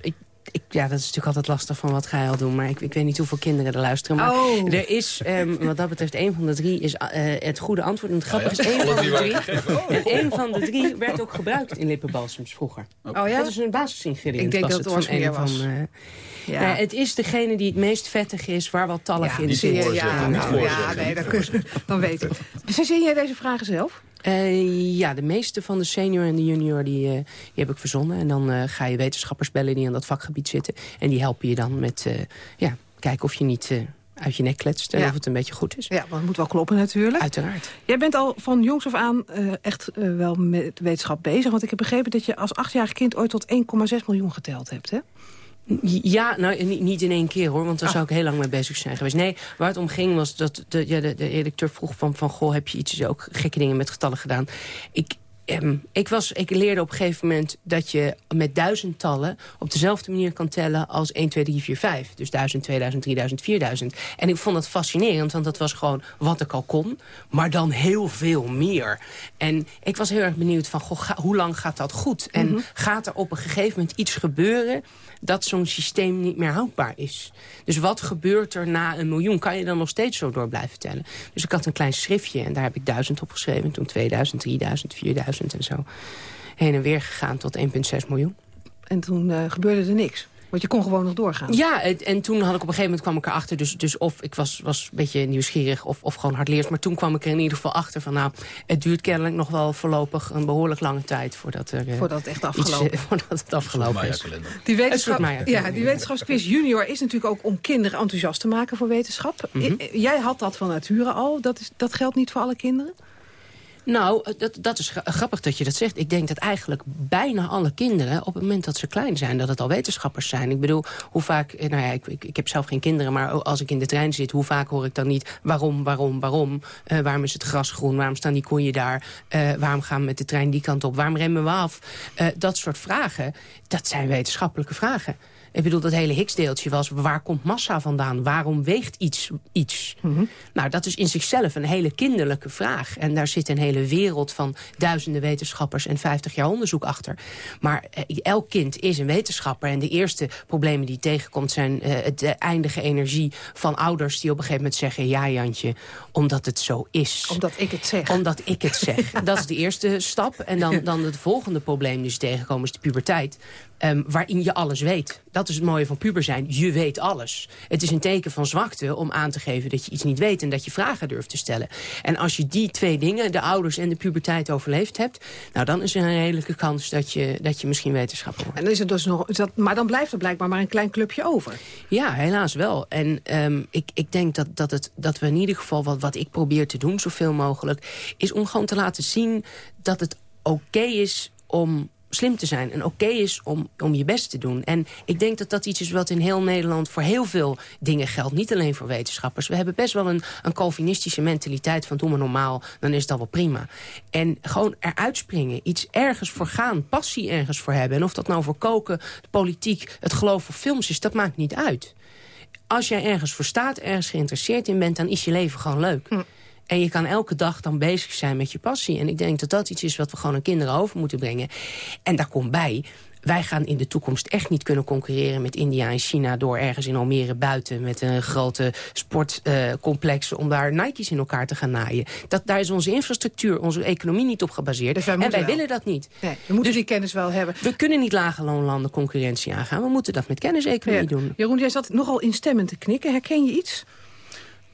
ik, ik, ja, dat is natuurlijk altijd lastig van wat ga je al doen. Maar ik, ik weet niet hoeveel kinderen er luisteren. Maar oh. er is, um, wat dat betreft, een van de drie is uh, het goede antwoord. En het grappige is, één van de drie... Oh. En één van de drie werd ook gebruikt in lippenbalsems vroeger. Oh ja? Dat is een basisingrediënt. Ik denk was dat het een was. Van, ja. Nou, het is degene die het meest vettig is, waar wat tallig ja, in zit. Ja, ja, nou, ja nee, dan, kun, dan weet ik. Verzin jij deze vragen zelf? Uh, ja, de meeste van de senior en de junior die, uh, die heb ik verzonnen. En dan uh, ga je wetenschappers bellen die aan dat vakgebied zitten. En die helpen je dan met ja, kijken of je niet uit je nek kletst en Ja. of het een beetje goed is. Ja, want het moet wel kloppen natuurlijk. Uiteraard. Jij bent al van jongs af aan echt wel met wetenschap bezig. Want ik heb begrepen dat je als achtjarig kind ooit tot 1,6 miljoen geteld hebt, hè? Ja, nou, niet- niet in één keer hoor, want daar zou ik heel lang mee bezig zijn geweest. Nee, waar het om ging was dat de, ja, de, de redacteur vroeg van, van... goh, heb je iets ook gekke dingen met getallen gedaan? Ik, Um, ik, was, ik leerde op een gegeven moment dat je met duizendtallen... op dezelfde manier kan tellen als 1, 2, 3, 4, 5. Dus 1000, 2000, 3000, 4000. En ik vond dat fascinerend, want dat was gewoon wat ik al kon. Maar dan heel veel meer. En ik was heel erg benieuwd van, goh, ga, hoe lang gaat dat goed? En mm -hmm. gaat er op een gegeven moment iets gebeuren... dat zo'n systeem niet meer houdbaar is? Dus wat gebeurt er na een miljoen? Kan je dan nog steeds zo door blijven tellen? Dus ik had een klein schriftje en daar heb ik duizend op geschreven. Toen 2000, 3000, 4000 en zo heen en weer gegaan tot 1,6 miljoen. En toen uh, gebeurde er niks? Want je kon gewoon nog doorgaan. Ja, en toen had ik op een gegeven moment kwam ik erachter. Dus, dus of ik was, was een beetje nieuwsgierig of, of gewoon hardleers. Maar toen kwam ik er in ieder geval achter van... nou, het duurt kennelijk nog wel voorlopig een behoorlijk lange tijd... voordat, er, uh, voordat het echt afgelopen, iets, (laughs) voordat het afgelopen is. Die, wetenschap, ja, die wetenschapsquiz junior is natuurlijk ook om kinderen enthousiast te maken voor wetenschap. Mm -hmm. Jij had dat van nature al. Dat, is, dat geldt niet voor alle kinderen? Nou, dat, dat is grappig dat je dat zegt. Ik denk dat eigenlijk bijna alle kinderen... op het moment dat ze klein zijn, dat het al wetenschappers zijn. Ik bedoel, hoe vaak... eh, Nou ja, ik, ik, heb zelf geen kinderen, maar als ik in de trein zit... hoe vaak hoor ik dan niet waarom, waarom, waarom? Uh, waarom is het gras groen? Waarom staan die koeien daar? Uh, waarom gaan we met de trein die kant op? Waarom remmen we af? Dat soort vragen, dat zijn wetenschappelijke vragen. Ik bedoel, dat hele Higgs-deeltje was... waar komt massa vandaan? Waarom weegt iets iets? Mm -hmm. Nou, dat is in zichzelf een hele kinderlijke vraag. En daar zit een hele wereld van duizenden wetenschappers... en 50 jaar onderzoek achter. Maar eh, elk kind is een wetenschapper. En de eerste problemen die tegenkomt zijn eh, de eindige energie van ouders... die op een gegeven moment zeggen... ja, Jantje, omdat het zo is. Omdat ik het zeg. Omdat ik het zeg. (laughs) dat is de eerste stap. En dan, (laughs) dan het volgende probleem die ze tegenkomen is de puberteit. Um, waarin je alles weet. Dat is het mooie van puber zijn. Je weet alles. Het is een teken van zwakte om aan te geven dat je iets niet weet... en dat je vragen durft te stellen. En als je die twee dingen, de ouders en de puberteit, overleefd hebt... nou, dan is er een redelijke kans dat je, dat je misschien wetenschapper wordt. En is het dus nog, is dat, maar dan blijft er blijkbaar maar een klein clubje over. Ja, helaas wel. En um, ik, ik denk dat, dat, het, dat we in ieder geval, wat, wat ik probeer te doen, zoveel mogelijk... is om gewoon te laten zien dat het oké okay is om slim te zijn en oké is om, om je best te doen. En ik denk dat dat iets is wat in heel Nederland voor heel veel dingen geldt. Niet alleen voor wetenschappers. We hebben best wel een, een Calvinistische mentaliteit van doe maar normaal, dan is dat wel prima. En gewoon eruit springen, iets ergens voor gaan, passie ergens voor hebben. En of dat nou voor koken, politiek, het geloof of films is, dat maakt niet uit. Als jij ergens voor staat, ergens geïnteresseerd in bent, dan is je leven gewoon leuk. Hm. En je kan elke dag dan bezig zijn met je passie. En ik denk dat dat iets is wat we gewoon aan kinderen over moeten brengen. En daar komt bij, wij gaan in de toekomst echt niet kunnen concurreren met India en China... door ergens in Almere buiten met een grote sportcomplex... Uh, om daar Nike's in elkaar te gaan naaien. Dat, daar is onze infrastructuur, onze economie niet op gebaseerd. Dus wij en wij wel. willen dat niet. Nee, we moeten dus, die kennis wel hebben. We kunnen niet lage loonlanden concurrentie aangaan. We moeten dat met kenniseconomie ja. doen. Jeroen, jij zat nogal instemmend te knikken. Herken je iets?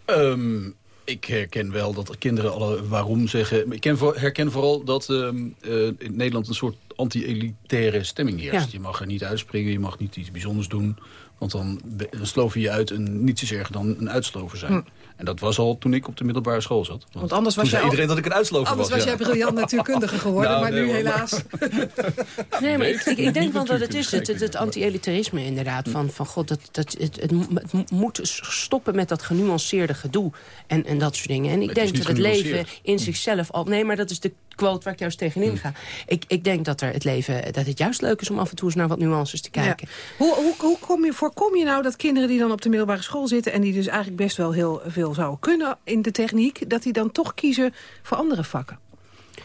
Um, ik herken wel dat kinderen alle waarom zeggen. Ik herken vooral dat uh, uh, in Nederland een soort anti-elitaire stemming heerst. Ja. Je mag er niet uitspringen, je mag niet iets bijzonders doen. Want dan, dan sloven je uit en niets is erger dan een uitslover zijn. Hm. En dat was al toen ik op de middelbare school zat. Want, Want anders was jij iedereen dat ik een uitslover anders was. was jij briljant natuurkundige geworden, nou, maar nee, nu helaas. (laughs) nee, maar ik, ik, ik denk wel dat het is. Het, het, het anti-elitarisme inderdaad. Van, van god, dat, dat, het, het, het, moet stoppen met dat genuanceerde gedoe. En, en dat soort dingen. En ik denk dat het leven in zichzelf al... Nee, maar dat is de quote waar ik juist tegenin ga. Ik, ik denk dat er het leven, dat het juist leuk is om af en toe eens naar wat nuances te kijken. Ja. Hoe, hoe, hoe kom je, voorkom je nou dat kinderen die dan op de middelbare school zitten... en die dus eigenlijk best wel heel veel zouden kunnen in de techniek... dat die dan toch kiezen voor andere vakken?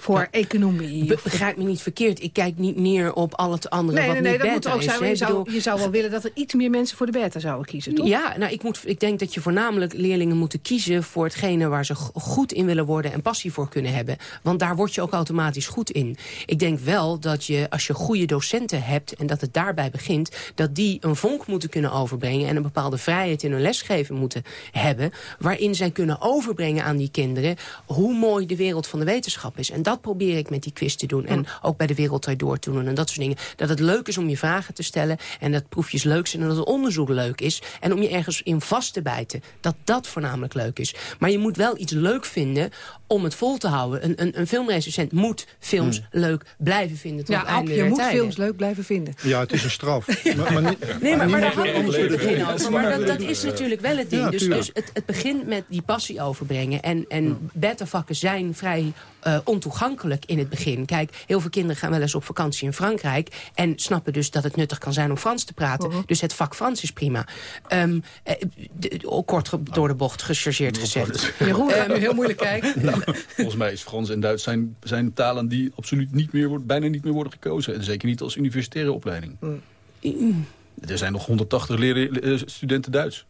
Voor ja, economie. Be begrijp me niet verkeerd. Ik kijk niet neer op al het andere nee, wat nee, niet nee, dat moet ook is. zijn. Je zou, je zou wel willen dat er iets meer mensen voor de beta zouden kiezen, toch? Ja, nou, ik, moet, ik denk dat je voornamelijk leerlingen moeten kiezen... voor hetgene waar ze goed in willen worden en passie voor kunnen hebben. Want daar word je ook automatisch goed in. Ik denk wel dat je, als je goede docenten hebt... en dat het daarbij begint... dat die een vonk moeten kunnen overbrengen... en een bepaalde vrijheid in hun lesgeven moeten hebben... waarin zij kunnen overbrengen aan die kinderen... hoe mooi de wereld van de wetenschap is. En dat probeer ik met die quiz te doen. En ook bij de Wereldrijd door te doen en dat soort dingen. Dat het leuk is om je vragen te stellen. En dat proefjes leuk zijn en dat het onderzoek leuk is. En om je ergens in vast te bijten. Dat dat voornamelijk leuk is. Maar je moet wel iets leuk vinden om het vol te houden. Een, een, een filmrecensent moet films Hmm. leuk blijven vinden tot Ja, het einde je moet tijden. films leuk blijven vinden. Ja, het is een straf. (laughs) maar, maar, niet- Nee, maar, maar daar hadden we in over. Maar dat, dat is natuurlijk wel het ding. Ja, dus dus het, het begint met die passie overbrengen. En, en bettervakken zijn vrij eh, ontoegankelijk in het begin. Kijk, heel veel kinderen gaan wel eens op vakantie in Frankrijk... en snappen dus dat het nuttig kan zijn om Frans te praten. Dus het vak Frans is prima. Ehm, eh, oh, kort door de bocht gechargeerd gezegd. Jeroen gaat nu heel moeilijk kijken. (laughs) (laughs) Volgens mij is Frans en Duits zijn, zijn talen die absoluut niet meer, wordt- bijna niet meer worden gekozen. En zeker niet als universitaire opleiding. Er zijn nog 180 leren, eh, studenten Duits.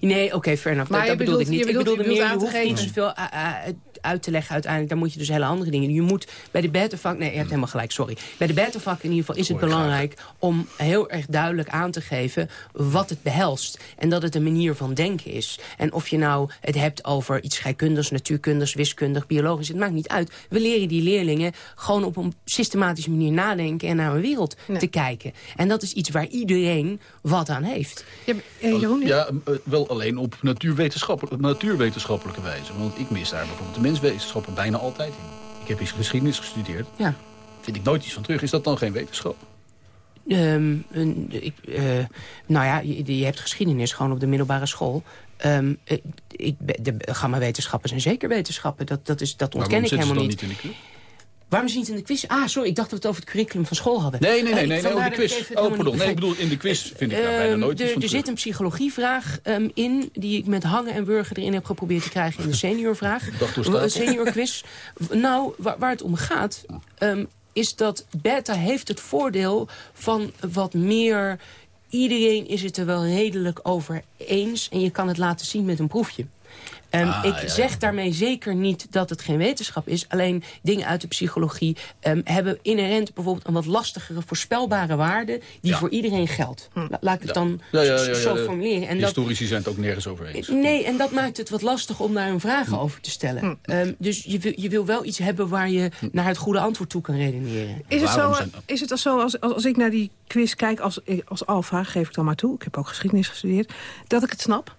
Nee, oké, fair enough. Maar dat je dat bedoel ik bedoelt- niet. je Ik bedoelt- bedoelde je meer, je bedoelt aan te hoeft niet geven. zoveel uh, uh, uit te leggen uiteindelijk. Dan moet je dus hele andere dingen doen. Je moet bij de bettervak... Nee, je hebt helemaal gelijk, sorry. Bij de bettervak in ieder geval is het belangrijk... om heel erg duidelijk aan te geven wat het behelst. En dat het een manier van denken is. En of je nou het hebt over iets scheikundigs, natuurkundigs... wiskundig, biologisch, het maakt niet uit. We leren die leerlingen gewoon op een systematische manier nadenken... en naar een wereld te kijken. En dat is iets waar iedereen wat aan heeft. Ja, eh, Jeroen, ja. Wel alleen op natuurwetenschappelijke, natuurwetenschappelijke wijze. Want ik mis daar bijvoorbeeld de menswetenschappen bijna altijd in. Ik heb eens geschiedenis gestudeerd. Ja. Vind ik nooit iets van terug. Is dat dan geen wetenschap? Ehm, een- ik, eh, nou ja, je, je hebt geschiedenis gewoon op de middelbare school. Ehm, ik, de gamma-wetenschappen zijn zeker wetenschappen. Dat, dat, is, dat ontken ik helemaal dan niet. niet in de quiz? Waarom is het niet in de quiz? Ah, sorry, ik dacht dat we het over het curriculum van school hadden. Nee, nee, nee, Eh, nee, over de quiz. Oh, pardon. Nee, ik bedoel, in de quiz vind ik daar bijna nooit er- iets van Er zit een psychologievraag ehm, in... die ik met hangen en wurgen erin heb geprobeerd te krijgen in de seniorvraag. (laughs) Een senior quiz. Nou, waar, waar het om gaat... ehm, is dat beta heeft het voordeel van wat meer... Iedereen is het er wel redelijk over eens... en je kan het laten zien met een proefje. Ehm, Ah, ik ja, ja. zeg daarmee zeker niet dat het geen wetenschap is. Alleen dingen uit de psychologie ehm, hebben inherent bijvoorbeeld een wat lastigere voorspelbare waarde die voor iedereen geldt. La- laat ik het dan Ja, ja, ja, zo- ja, zo de formuleren. En dat, Historici zijn het ook nergens over eens. nee, en dat maakt het wat lastig om daar een vraag over te stellen. Ehm, dus je wil, je wil wel iets hebben waar je naar het goede antwoord toe kan redeneren. Is het, zo, is het als zo, als, als, als ik naar die quiz kijk als, als alfa, geef ik dan maar toe... ik heb ook geschiedenis gestudeerd, dat ik het snap?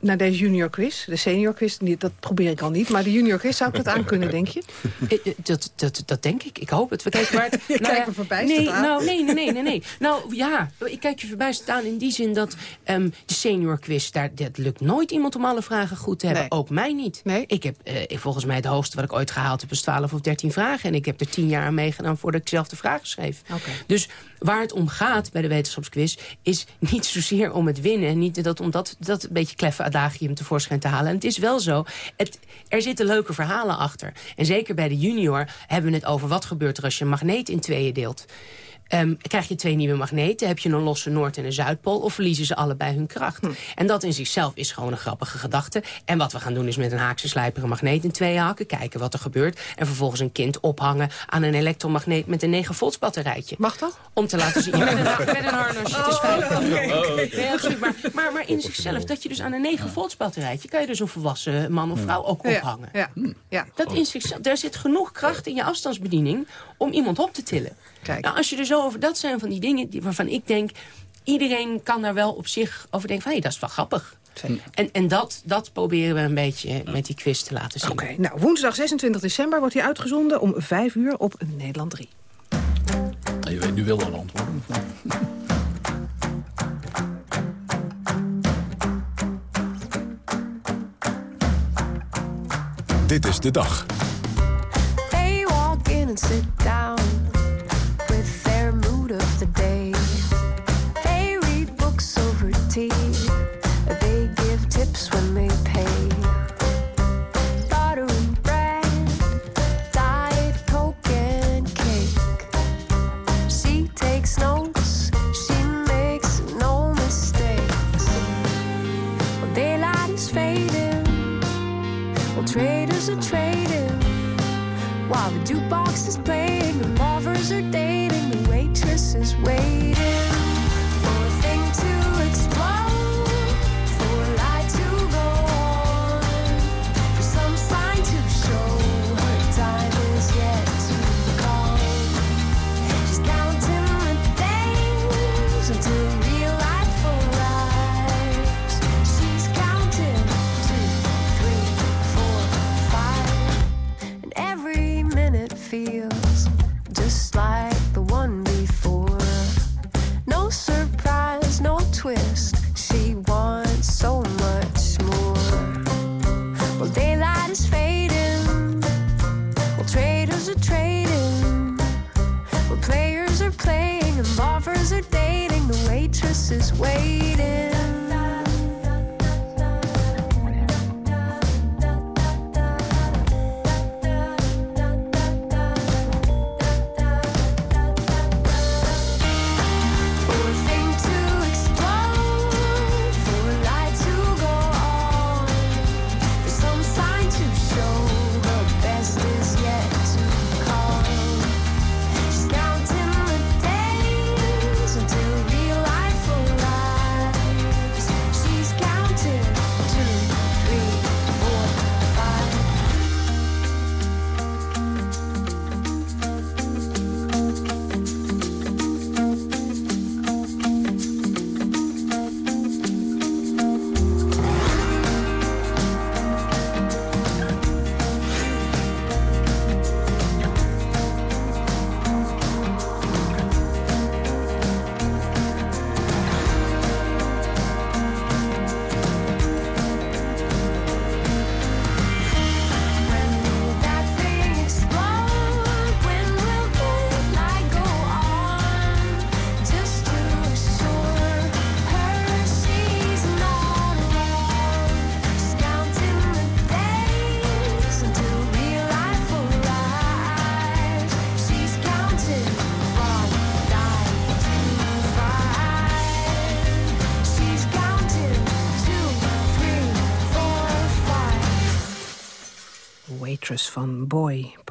Naar deze junior quiz, de senior quiz, niet- dat probeer ik al niet... maar de junior quiz, zou ik dat aan kunnen, denk je? (laughs) Eh, eh, Dat, dat, dat denk ik. Ik hoop het. We kijken waar (laughs) het, me verbijsterd nee, aan. Nou, nee, nee, nee, nee, nee. Nou ja, ik kijk je verbijsterd aan in die zin dat ehm, de senior quiz... Daar, dat lukt nooit iemand om alle vragen goed te hebben. Nee. Ook mij niet. Ik heb eh, volgens mij het hoogste wat ik ooit gehaald heb... is 12 of 13 vragen. En ik heb er 10 jaar aan meegedaan voordat ik zelf de vragen schreef. Dus waar het om gaat bij de wetenschapsquiz... is niet zozeer om het winnen. En niet dat, om dat, dat een beetje kleffe adagium tevoorschijn te halen. En het is wel zo, er zitten leuke verhalen achter. En zeker bij de junior hebben we het over... wat gebeurt er als je een magneet in tweeën deelt. Ehm, krijg je twee nieuwe magneten, heb je een losse Noord- en een Zuidpool... of verliezen ze allebei hun kracht? En dat in zichzelf is gewoon een grappige gedachte. En wat we gaan doen is met een haakse slijper een magneet in tweeën hakken... kijken wat er gebeurt en vervolgens een kind ophangen... aan een elektromagneet met een 9 volts batterijtje. Mag dat? Om te laten zien, (laughs) met een, met een harnas, het is Oh, oké. Nee, absoluut. Maar, maar, maar in zichzelf, dat je dus aan een 9 volts batterijtje... kan je dus een volwassen man of vrouw ook Ja, ophangen. Ja, ja. Dat in zichzelf, daar zit genoeg kracht in je afstandsbediening om iemand op te tillen. Nou, als je er zo over, dat zijn van die dingen die, waarvan ik denk, iedereen kan daar wel op zich over denken van, hé, dat is wel grappig. En, en dat, dat proberen we een beetje met die quiz te laten zien. Oké, nou, woensdag 26 december wordt hij uitgezonden om 5 uur op Nederland 3. Nou, Je weet nu wel een antwoord. Dit is de dag. They walk in and sit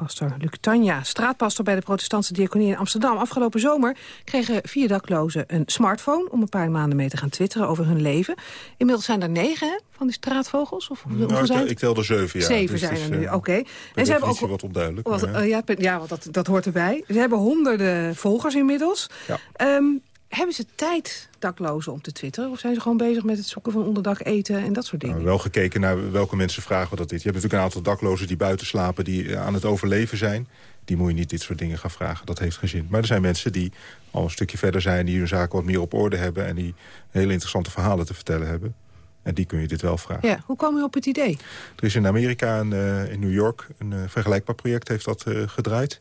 pastor Luc Tanja, straatpastor bij de protestantse diaconie in Amsterdam. Afgelopen zomer kregen vier daklozen een smartphone om een paar maanden mee te gaan twitteren over hun leven. Inmiddels zijn er negen hè, van die straatvogels. Of hoeveel Nou, ik, zijn tel- ik telde zeven, ja. Zeven Dus zijn er nu, eh, oké. per En ze hebben ook wat onduidelijk. Wat, maar ja. eh, ja, ja, want dat, dat hoort erbij. Ze hebben honderden volgers inmiddels. Ja. Ehm, hebben ze tijd, daklozen, om te twitteren? Of zijn ze gewoon bezig met het zoeken van onderdak, eten en dat soort dingen? Nou, wel gekeken naar welke mensen vragen wat dat is. Je hebt natuurlijk een aantal daklozen die buiten slapen... die eh, aan het overleven zijn. Die moet je niet dit soort dingen gaan vragen. Dat heeft geen zin. Maar er zijn mensen die al een stukje verder zijn... die hun zaken wat meer op orde hebben... en die hele interessante verhalen te vertellen hebben. En die kun je dit wel vragen. Ja, hoe kom je op het idee? Er is in Amerika, en, eh, in New York, een eh, vergelijkbaar project heeft dat gedraaid.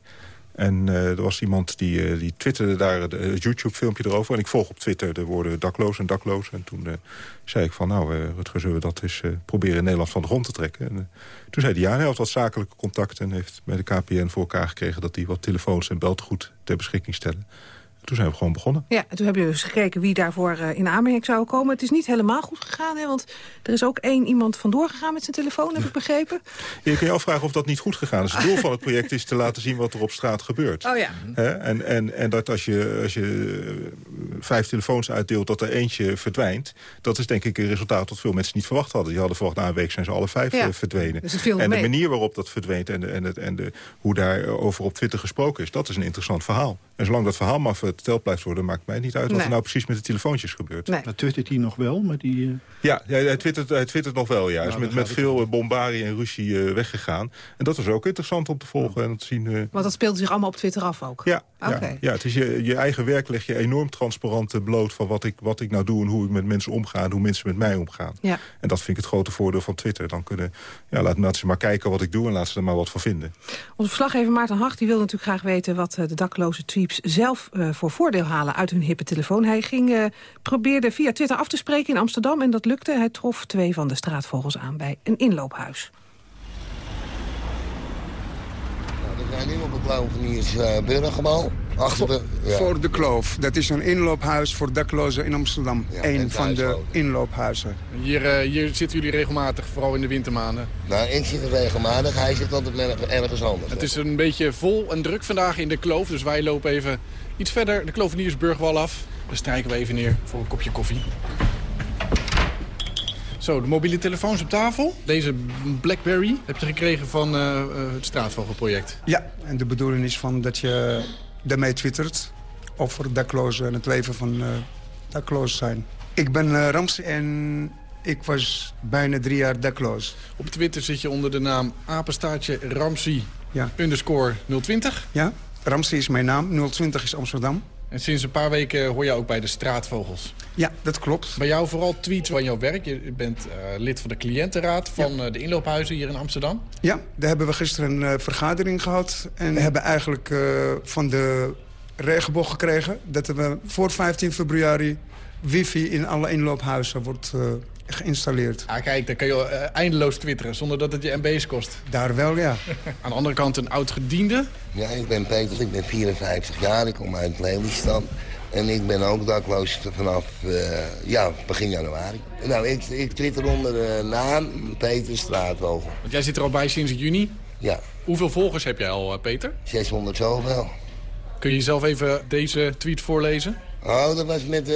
En eh, er was iemand die, eh, die twitterde daar eh, YouTube-filmpje erover. En ik volg op Twitter de woorden dakloos en dakloos. En toen eh, zei ik van, nou, eh Rutger, we dat eens proberen in Nederland van de grond te trekken? En, toen zei hij ja, hij had wat zakelijke contacten... en heeft bij de KPN voor elkaar gekregen dat hij wat telefoons en beltegoed ter beschikking stellen. Toen zijn we gewoon begonnen. Ja, en toen hebben we dus gekeken wie daarvoor eh, in aanmerking zou komen. Het is niet helemaal goed gegaan, hè, want er is ook één iemand vandoor gegaan met zijn telefoon, heb ik begrepen. (laughs) Je kunt je afvragen of dat niet goed gegaan is. Het doel van het project is te laten zien wat er op straat gebeurt. Oh ja. Hè? En, en, en dat als je, als je eh, vijf telefoons uitdeelt, dat er eentje verdwijnt... dat is denk ik een resultaat dat veel mensen niet verwacht hadden. Die hadden verwacht, na een week zijn ze alle vijf Ja. eh, verdwenen. Dus en mee. de manier waarop dat verdwijnt en, de, en, het, en de, hoe daarover op Twitter gesproken is... dat is een interessant verhaal. En zolang dat verhaal maar verteld blijft worden... maakt mij niet uit wat Nee. er nou precies met de telefoontjes gebeurt. Nee. Dat twittert hij nog wel, met die... eh, Ja, hij, twittert, hij twittert nog wel, ja. Hij is Nou, met, met veel eh, bombarie en ruzie eh, weggegaan. En dat was ook interessant om te volgen en te zien... eh, Want dat speelde zich allemaal op Twitter af ook. ja, Oké. ja, ja, het is je, je eigen werk leg je enorm transparant bloot... van wat ik, wat ik nou doe en hoe ik met mensen omga... en hoe mensen met mij omgaan. Ja. En dat vind ik het grote voordeel van Twitter. Dan kunnen, ja, laat, laten ze maar kijken wat ik doe en laten ze er maar wat van vinden. Onze verslaggever Maarten Hart die wil natuurlijk graag weten... wat eh, de dakloze tweeps zelf eh, voor voordeel halen uit hun hippe telefoon. Hij ging, eh, probeerde via Twitter af te spreken in Amsterdam en dat lukte. Hij trof twee van de straatvogels aan bij een inloophuis. We zijn nu op het Klauweniers uh, Burgergebouw. Achter de, ja. Voor de Kloof. Dat is een inloophuis voor daklozen in Amsterdam. Eén van de inloophuizen. Hier, eh, hier zitten jullie regelmatig, vooral in de wintermaanden. Nou, ik zit er regelmatig. Hij zit altijd ergens anders. Het is een beetje vol en druk vandaag in de kloof, dus wij lopen even iets verder de Kloveniersburgwal af. Dan strijken we even neer voor een kopje koffie. Zo, de mobiele telefoons op tafel. Deze Blackberry heb je gekregen van eh, eh, het Straatvogelproject. Ja, en de bedoeling is van dat je daarmee twittert over daklozen en het leven van eh daklozen zijn. Ik ben Rams en ik was bijna drie jaar dakloos. Op Twitter zit je onder de naam apenstaartje Ramsey Ja. underscore 020. Ja, Ramsey is mijn naam, 020 is Amsterdam. En sinds een paar weken hoor je ook bij de straatvogels. Ja, dat klopt. Bij jou vooral tweets van jouw werk. Je bent uh, lid van de cliëntenraad van uh, de inloophuizen hier in Amsterdam. Ja, daar hebben we gisteren een uh, vergadering gehad. En we hebben eigenlijk van de regenboog gekregen... dat we voor 15 februari wifi in alle inloophuizen wordt geïnstalleerd. Ah, kijk, dan kan je uh, eindeloos twitteren zonder dat het je MB's kost. Daar wel, ja. (laughs) Aan de andere kant een oud-gediende. Ja, ik ben Peter, ik ben 54 jaar, ik kom uit Lelystad. En ik ben ook dakloos vanaf uh, ja, begin januari. Nou, ik, ik twitter onder de naam Peter. Want jij zit er al bij sinds juni? Ja. Hoeveel volgers heb jij al, Peter? 600 zoveel. Kun je zelf even deze tweet voorlezen? Oh, dat was met, uh,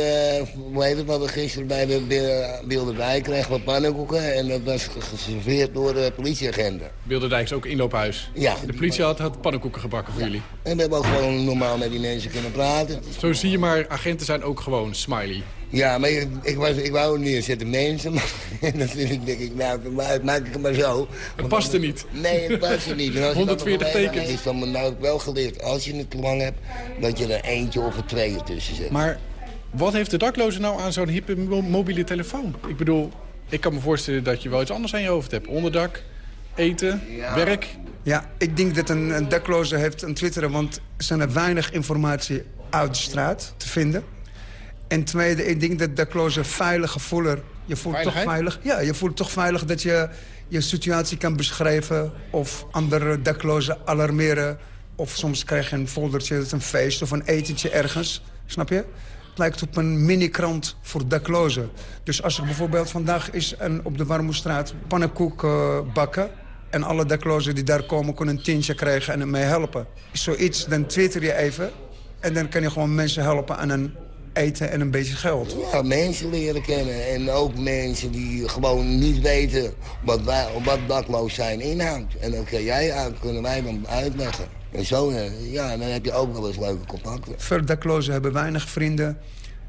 hoe heet het, wat we gisteren bij de Beelderdijk kregen we pannenkoeken. En dat was geserveerd door de politieagenten. Beelderdijk is ook inloophuis. Ja. De politie had, had pannenkoeken gebakken voor jullie. En we hebben ook gewoon normaal met die mensen kunnen praten. Zo zie je maar, agenten zijn ook gewoon smiley. Ja, maar ik, ik, was, ik wou neerzetten mensen, (laughs) maar dat vind ik, denk ik, nou, maak ik het maar zo. Het past er niet. Nee, het past er niet. En als 140 tekens. Is, dan nou ik wel geleerd, als je het te lang hebt, dat je er eentje of er twee tussen zet. Maar wat heeft de dakloze nou aan zo'n hippe mobiele telefoon? Ik bedoel, ik kan me voorstellen dat je wel iets anders aan je hoofd hebt. Onderdak, eten, ja. werk. Ja, ik denk dat een, een dakloze heeft een twitteren, want er zijn weinig informatie uit de straat te vinden. En tweede, ik denk dat daklozen veilig voelen. Je voelt toch veilig. Ja, je voelt toch veilig dat je je situatie kan beschrijven... of andere daklozen alarmeren. Of soms krijg je een foldertje, dat een feest of een etentje ergens. Snap je? Het lijkt op een mini-krant voor daklozen. Dus als ik bijvoorbeeld vandaag is een, op de Warmoestraat pannenkoek uh, bakken... en alle daklozen die daar komen kunnen een tientje krijgen en mij helpen. Is zoiets, dan twitter je even... en dan kan je gewoon mensen helpen aan een eten en een beetje geld. Ja, mensen leren kennen. En ook mensen die gewoon niet weten wat, wij, wat dakloos zijn inhoudt. En dan kun jij, kunnen wij dan uitleggen. En zo, ja, dan heb je ook wel eens leuke contacten. Veel daklozen hebben weinig vrienden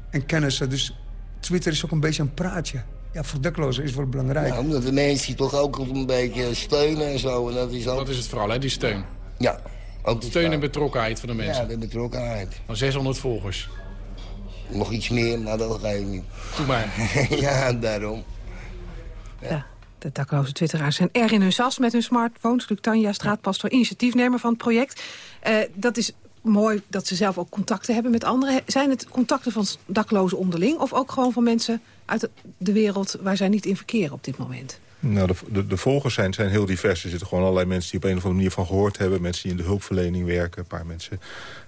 en kennissen. Dus Twitter is ook een beetje een praatje. Ja, voor daklozen is het wel belangrijk. Ja, omdat de mensen toch ook een beetje steunen en zo. En dat, is ook... dat is het vooral, hè, die steun. Ja. Ook steun en betrokkenheid van de mensen. Ja, de betrokkenheid. Van 600 volgers. Nog iets meer, maar dat ga ik niet. Doe maar. (laughs) ja, daarom. Ja. ja. De dakloze twitteraars zijn erg in hun sas met hun smartphones. Luc Tanja, straatpastor, initiatiefnemer van het project. Uh, dat is mooi dat ze zelf ook contacten hebben met anderen. Zijn het contacten van daklozen onderling... of ook gewoon van mensen uit de wereld waar zij niet in verkeren op dit moment? Nou, de, de, de, volgers zijn, zijn heel divers. Er zitten gewoon allerlei mensen die op een of andere manier van gehoord hebben. Mensen die in de hulpverlening werken. Een paar mensen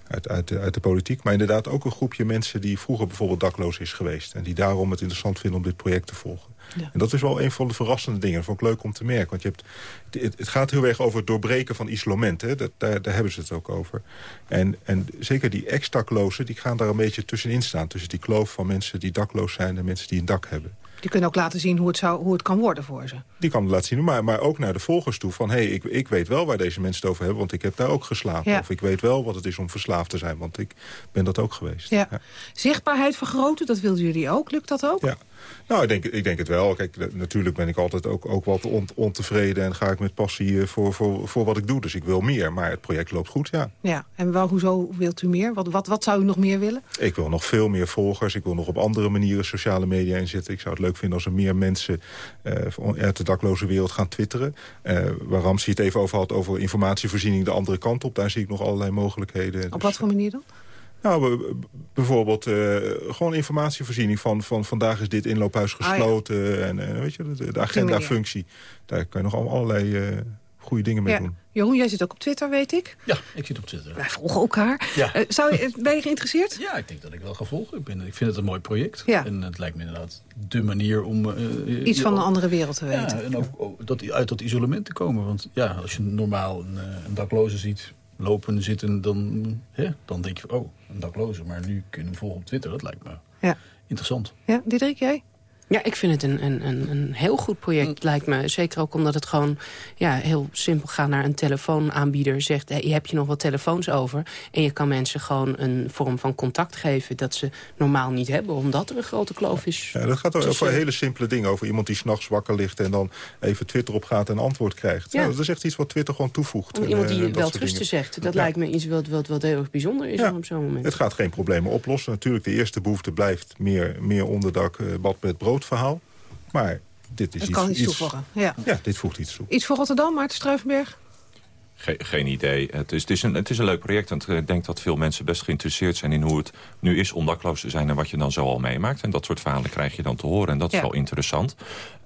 uit, uit, de, uit de politiek. Maar inderdaad ook een groepje mensen die vroeger bijvoorbeeld dakloos is geweest. En die daarom het interessant vinden om dit project te volgen. Ja. En dat is wel een van de verrassende dingen. Dat vond ik leuk om te merken. Want je hebt, het, het gaat heel erg over het doorbreken van isolement. Hè? Dat, daar, daar hebben ze het ook over. En, en zeker die ex-daklozen, die gaan daar een beetje tussenin staan. Tussen die kloof van mensen die dakloos zijn en mensen die een dak hebben. Die kunnen ook laten zien hoe het, zou, hoe het kan worden voor ze. Die kan het laten zien, maar, maar ook naar de volgers toe. Van, hé, hey, ik, ik weet wel waar deze mensen het over hebben, want ik heb daar ook geslapen. Ja. Of ik weet wel wat het is om verslaafd te zijn, want ik ben dat ook geweest. Ja. ja. Zichtbaarheid vergroten, dat wilden jullie ook. Lukt dat ook? Ja. Nou, ik denk, ik denk het wel. Kijk, natuurlijk ben ik altijd ook, ook wat on, ontevreden... en ga ik met passie voor, voor, voor wat ik doe. Dus ik wil meer, maar het project loopt goed, ja. Ja, en wel, hoezo wilt u meer? Wat, wat, wat zou u nog meer willen? Ik wil nog veel meer volgers. Ik wil nog op andere manieren sociale media inzetten. Ik zou het leuk vinden als er meer mensen uh, uit de dakloze wereld gaan twitteren. Uh, waar Ramsi het even over had, over informatievoorziening de andere kant op. Daar zie ik nog allerlei mogelijkheden. Op dus, wat voor manier dan? Nou, bijvoorbeeld uh, gewoon informatievoorziening van, van vandaag is dit inloophuis gesloten. Ah, ja. En uh, weet je, de, de agendafunctie. Daar kan je nog allerlei uh, goede dingen mee ja. doen. Jeroen, jij zit ook op Twitter, weet ik. Ja, ik zit op Twitter. Wij volgen elkaar. Ja. zou je, ben je geïnteresseerd? Ja, ik denk dat ik wel ga volgen. Ik, ben, ik vind het een mooi project. Ja. En het lijkt me inderdaad de manier om... Iets van een andere wereld te weten. Ja, en ook, ook dat, uit dat isolement te komen. Want ja, als je normaal een, een dakloze ziet lopen, zitten, dan, hè, dan denk je, oh, een dakloze. Maar nu kun je hem volgen op Twitter, dat lijkt me ja. interessant. Ja, Diederik, jij? Ja, ik vind het een, een, een, een heel goed project, lijkt me. Zeker ook omdat het gewoon ja, heel simpel gaat naar een telefoonaanbieder. Zegt, hey, heb je nog wat telefoons over? En je kan mensen gewoon een vorm van contact geven... dat ze normaal niet hebben, omdat er een grote kloof is. Ja, dat gaat over hele simpele dingen. Over iemand die s'nachts wakker ligt en dan even Twitter op gaat en antwoord krijgt. Ja. dat is echt iets wat Twitter gewoon toevoegt. Om iemand die wel trusten zegt. Dat lijkt me iets wat, wat, wat heel erg bijzonder is op zo'n moment. Het gaat geen problemen oplossen. Natuurlijk, de eerste behoefte blijft meer, meer onderdak, uh, bad met brood verhaal. Maar dit is het iets... kan iets toevoegen. Ja. ja, dit voegt iets toe. Iets voor Rotterdam, Maarten Struivenberg? Geen idee. Het is, het, is een, het is een leuk project. En ik denk dat veel mensen best geïnteresseerd zijn in hoe het nu is om dakloos te zijn en wat je dan zo al meemaakt. En dat soort verhalen krijg je dan te horen. En dat is wel interessant.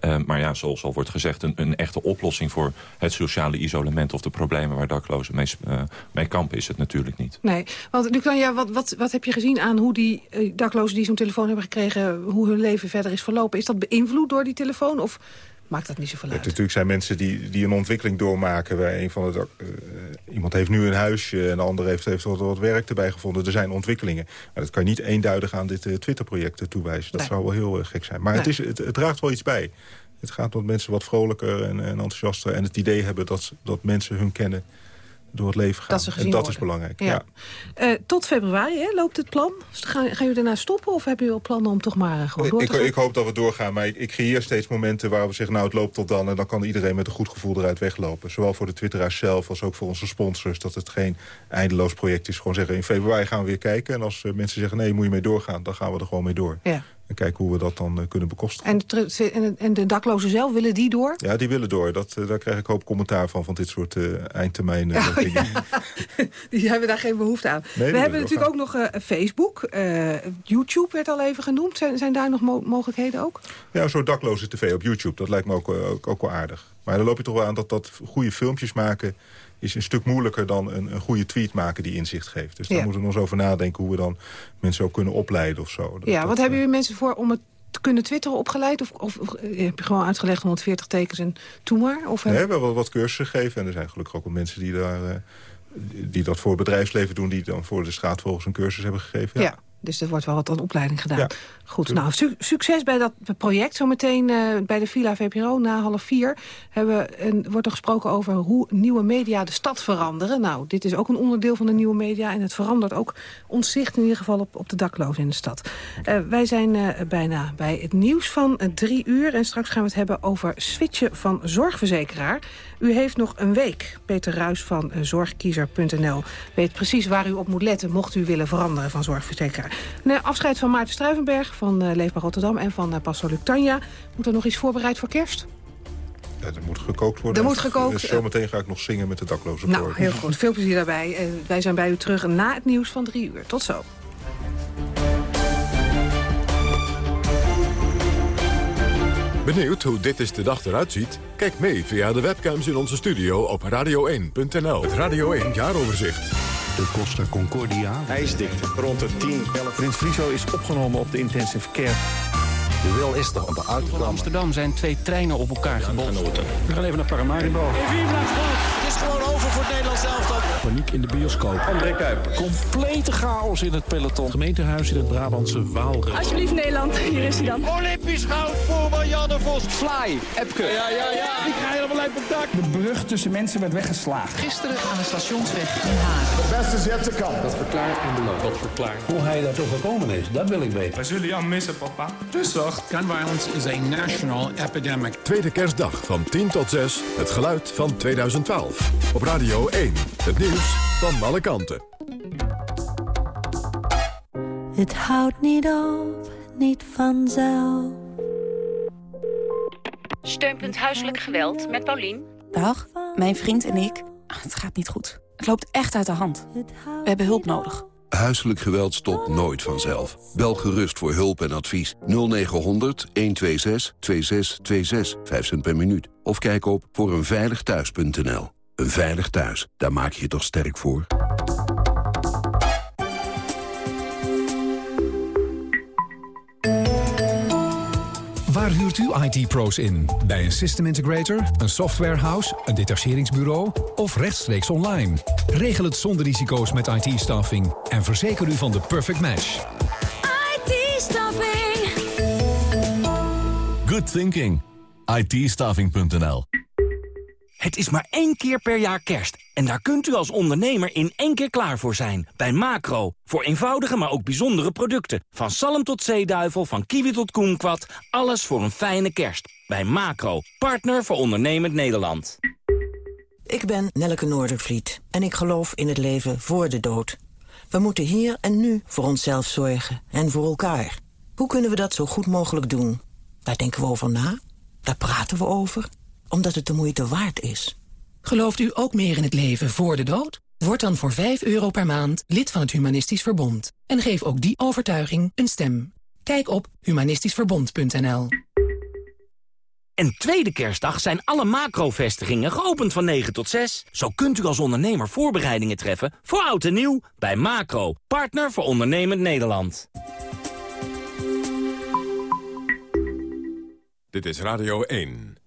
Uh, maar ja, zoals al wordt gezegd, een, een, echte oplossing voor het sociale isolement of de problemen waar daklozen mee, uh, mee kampen is het natuurlijk niet. Nee, want nu kan ja, wat, wat, wat heb je gezien aan hoe die uh, daklozen die zo'n telefoon hebben gekregen, hoe hun leven verder is verlopen? Is dat beïnvloed door die telefoon? Of maakt dat niet zoveel uit. natuurlijk zijn mensen die, die een ontwikkeling doormaken. Waar een van de, uh, iemand heeft nu een huisje en de ander heeft, heeft wat, wat, werk erbij gevonden. Er zijn ontwikkelingen. Maar dat kan je niet eenduidig aan dit uh, Twitter-project toewijzen. Dat nee. zou wel heel uh, gek zijn. Maar nee. het, is, het, het, draagt wel iets bij. Het gaat om mensen wat vrolijker en, en enthousiaster. En het idee hebben dat, dat mensen hun kennen door het leven gaan. Dat en dat worden. is belangrijk. Ja. Ja. Uh, tot februari hè, loopt het plan. Gaan, gaan jullie daarna stoppen of hebben jullie al plannen om toch maar gewoon door te ik, gaan? Ik hoop dat we doorgaan, maar ik, ik creëer steeds momenten waar we zeggen... nou, het loopt tot dan en dan kan iedereen met een goed gevoel eruit weglopen. Zowel voor de twitteraars zelf als ook voor onze sponsors. Dat het geen eindeloos project is. Gewoon zeggen, in februari gaan we weer kijken. En als uh, mensen zeggen, nee, moet je mee doorgaan, dan gaan we er gewoon mee door. Ja. En kijken hoe we dat dan uh, kunnen bekostigen. En de, en, de daklozen zelf, willen die door? Ja, die willen door. Dat, uh, daar krijg ik hoop commentaar van, van dit soort uh, eindtermijnen. Oh. Ja. (laughs) die hebben daar geen behoefte aan. Nee, we hebben natuurlijk ook nog Facebook. YouTube werd al even genoemd. Zijn, zijn daar nog mo mogelijkheden ook? Ja, zo'n dakloze tv op YouTube. Dat lijkt me ook, ook, ook wel aardig. Maar dan loop je toch wel aan dat, dat goede filmpjes maken is een stuk moeilijker dan een, een goede tweet maken die inzicht geeft. Dus daar moeten we nog eens over nadenken hoe we dan mensen ook kunnen opleiden of zo. Dat, ja, wat dat, hebben jullie mensen voor om het te kunnen twitteren opgeleid? Of, of, of, heb je gewoon uitgelegd 140 tekens en toen maar? Of nee, we hebben wel wat cursussen gegeven. En er zijn gelukkig ook wel mensen die, daar, die dat voor bedrijfsleven doen... die dan voor de straatvogels een cursus hebben gegeven. Ja. ja. Dus er wordt wel wat aan opleiding gedaan. Ja, Goed, tuurlijk. nou, su succes bij dat project. Zometeen uh, bij de Villa VPRO na half vier hebben, en wordt er gesproken over hoe nieuwe media de stad veranderen. Nou, dit is ook een onderdeel van de nieuwe media. En het verandert ook ons zicht in ieder geval op, op de daklozen in de stad. Uh, wij zijn uh, bijna bij het nieuws van drie uur. En straks gaan we het hebben over switchen van zorgverzekeraar. U heeft nog een week. Peter Ruis van zorgkiezer.nl weet precies waar u op moet letten... mocht u willen veranderen van zorgverzekeraar. Nee, afscheid van Maarten Struivenberg van uh, Leefbaar Rotterdam... en van Pastor Luc Tanja. Moet er nog iets voorbereid voor kerst? Ja, er moet gekookt worden. Er moet gekookt. Dus zometeen ga ik nog zingen met de dakloze Nou, heel goed. Veel plezier daarbij. Wij zijn bij u terug na het nieuws van drie uur. Tot zo. Benieuwd hoe dit is de dag eruit ziet? Kijk mee via de webcams in onze studio op radio1.nl. Het Radio 1 jaaroverzicht. De Costa Concordia. IJsdikte rond de 10, 11. Prins Friso is opgenomen op de intensive care. De wil is er om eruit te komen. Amsterdam zijn twee treinen op elkaar gebonden. We gaan even naar Paramaribo. Het is gewoon over voor het Nederlands elftal. Paniek in de bioscoop. André Kuiper. Complete chaos in het peloton. Gemeentehuis in het Brabantse Waalre. Alsjeblieft Nederland, hier is hij dan. Olympisch goud voor Marianne Vos. Fly, Epke. Ja, ja, ja. Ik ga helemaal uit mijn dak. De brug tussen mensen werd weggeslagen. Gisteren aan de stationsweg in Haag. De beste is yet to come. Dat verklaart en belooft. Dat verklaart. Hoe hij daar toch gekomen is, dat wil ik weten. Wij zullen jou missen, papa. Dus Gun violence is a national epidemic. Tweede kerstdag van 10 tot 6. Het geluid van 2012. Op Radio 1. Het nieuws van alle kanten. Het houdt niet op, niet vanzelf. Steunpunt Huiselijk Geweld met Paulien. Dag, mijn vriend en ik. Het gaat niet goed. Het loopt echt uit de hand. We hebben hulp nodig. Huiselijk geweld stopt nooit vanzelf. Bel gerust voor hulp en advies 0900 126 2626, 5 cent per minuut. Of kijk op voor eenveiligthuis.nl. Een veilig thuis, daar maak je je toch sterk voor? Waar huurt u IT-pro's in? Bij een system integrator, een softwarehouse, een detacheringsbureau of rechtstreeks online? Regel het zonder risico's met IT-staffing en verzeker u van de perfect match. IT-staffing. Good thinking. ITstaving.nl Het is maar één keer per jaar kerst. En daar kunt u als ondernemer in één keer klaar voor zijn. Bij Macro. Voor eenvoudige, maar ook bijzondere producten. Van salm tot zeeduivel, van kiwi tot koenkwad. Alles voor een fijne kerst. Bij Macro. Partner voor ondernemend Nederland. Ik ben Nelleke Noordervliet. En ik geloof in het leven voor de dood. We moeten hier en nu voor onszelf zorgen. En voor elkaar. Hoe kunnen we dat zo goed mogelijk doen? Daar denken we over na. Daar praten we over omdat het de moeite waard is. Gelooft u ook meer in het leven voor de dood? Word dan voor 5 euro per maand lid van het Humanistisch Verbond. En geef ook die overtuiging een stem. Kijk op humanistischverbond.nl En tweede kerstdag zijn alle macro-vestigingen geopend van 9 tot 6. Zo kunt u als ondernemer voorbereidingen treffen voor oud en nieuw bij Macro. Partner voor ondernemend Nederland. Dit is Radio 1.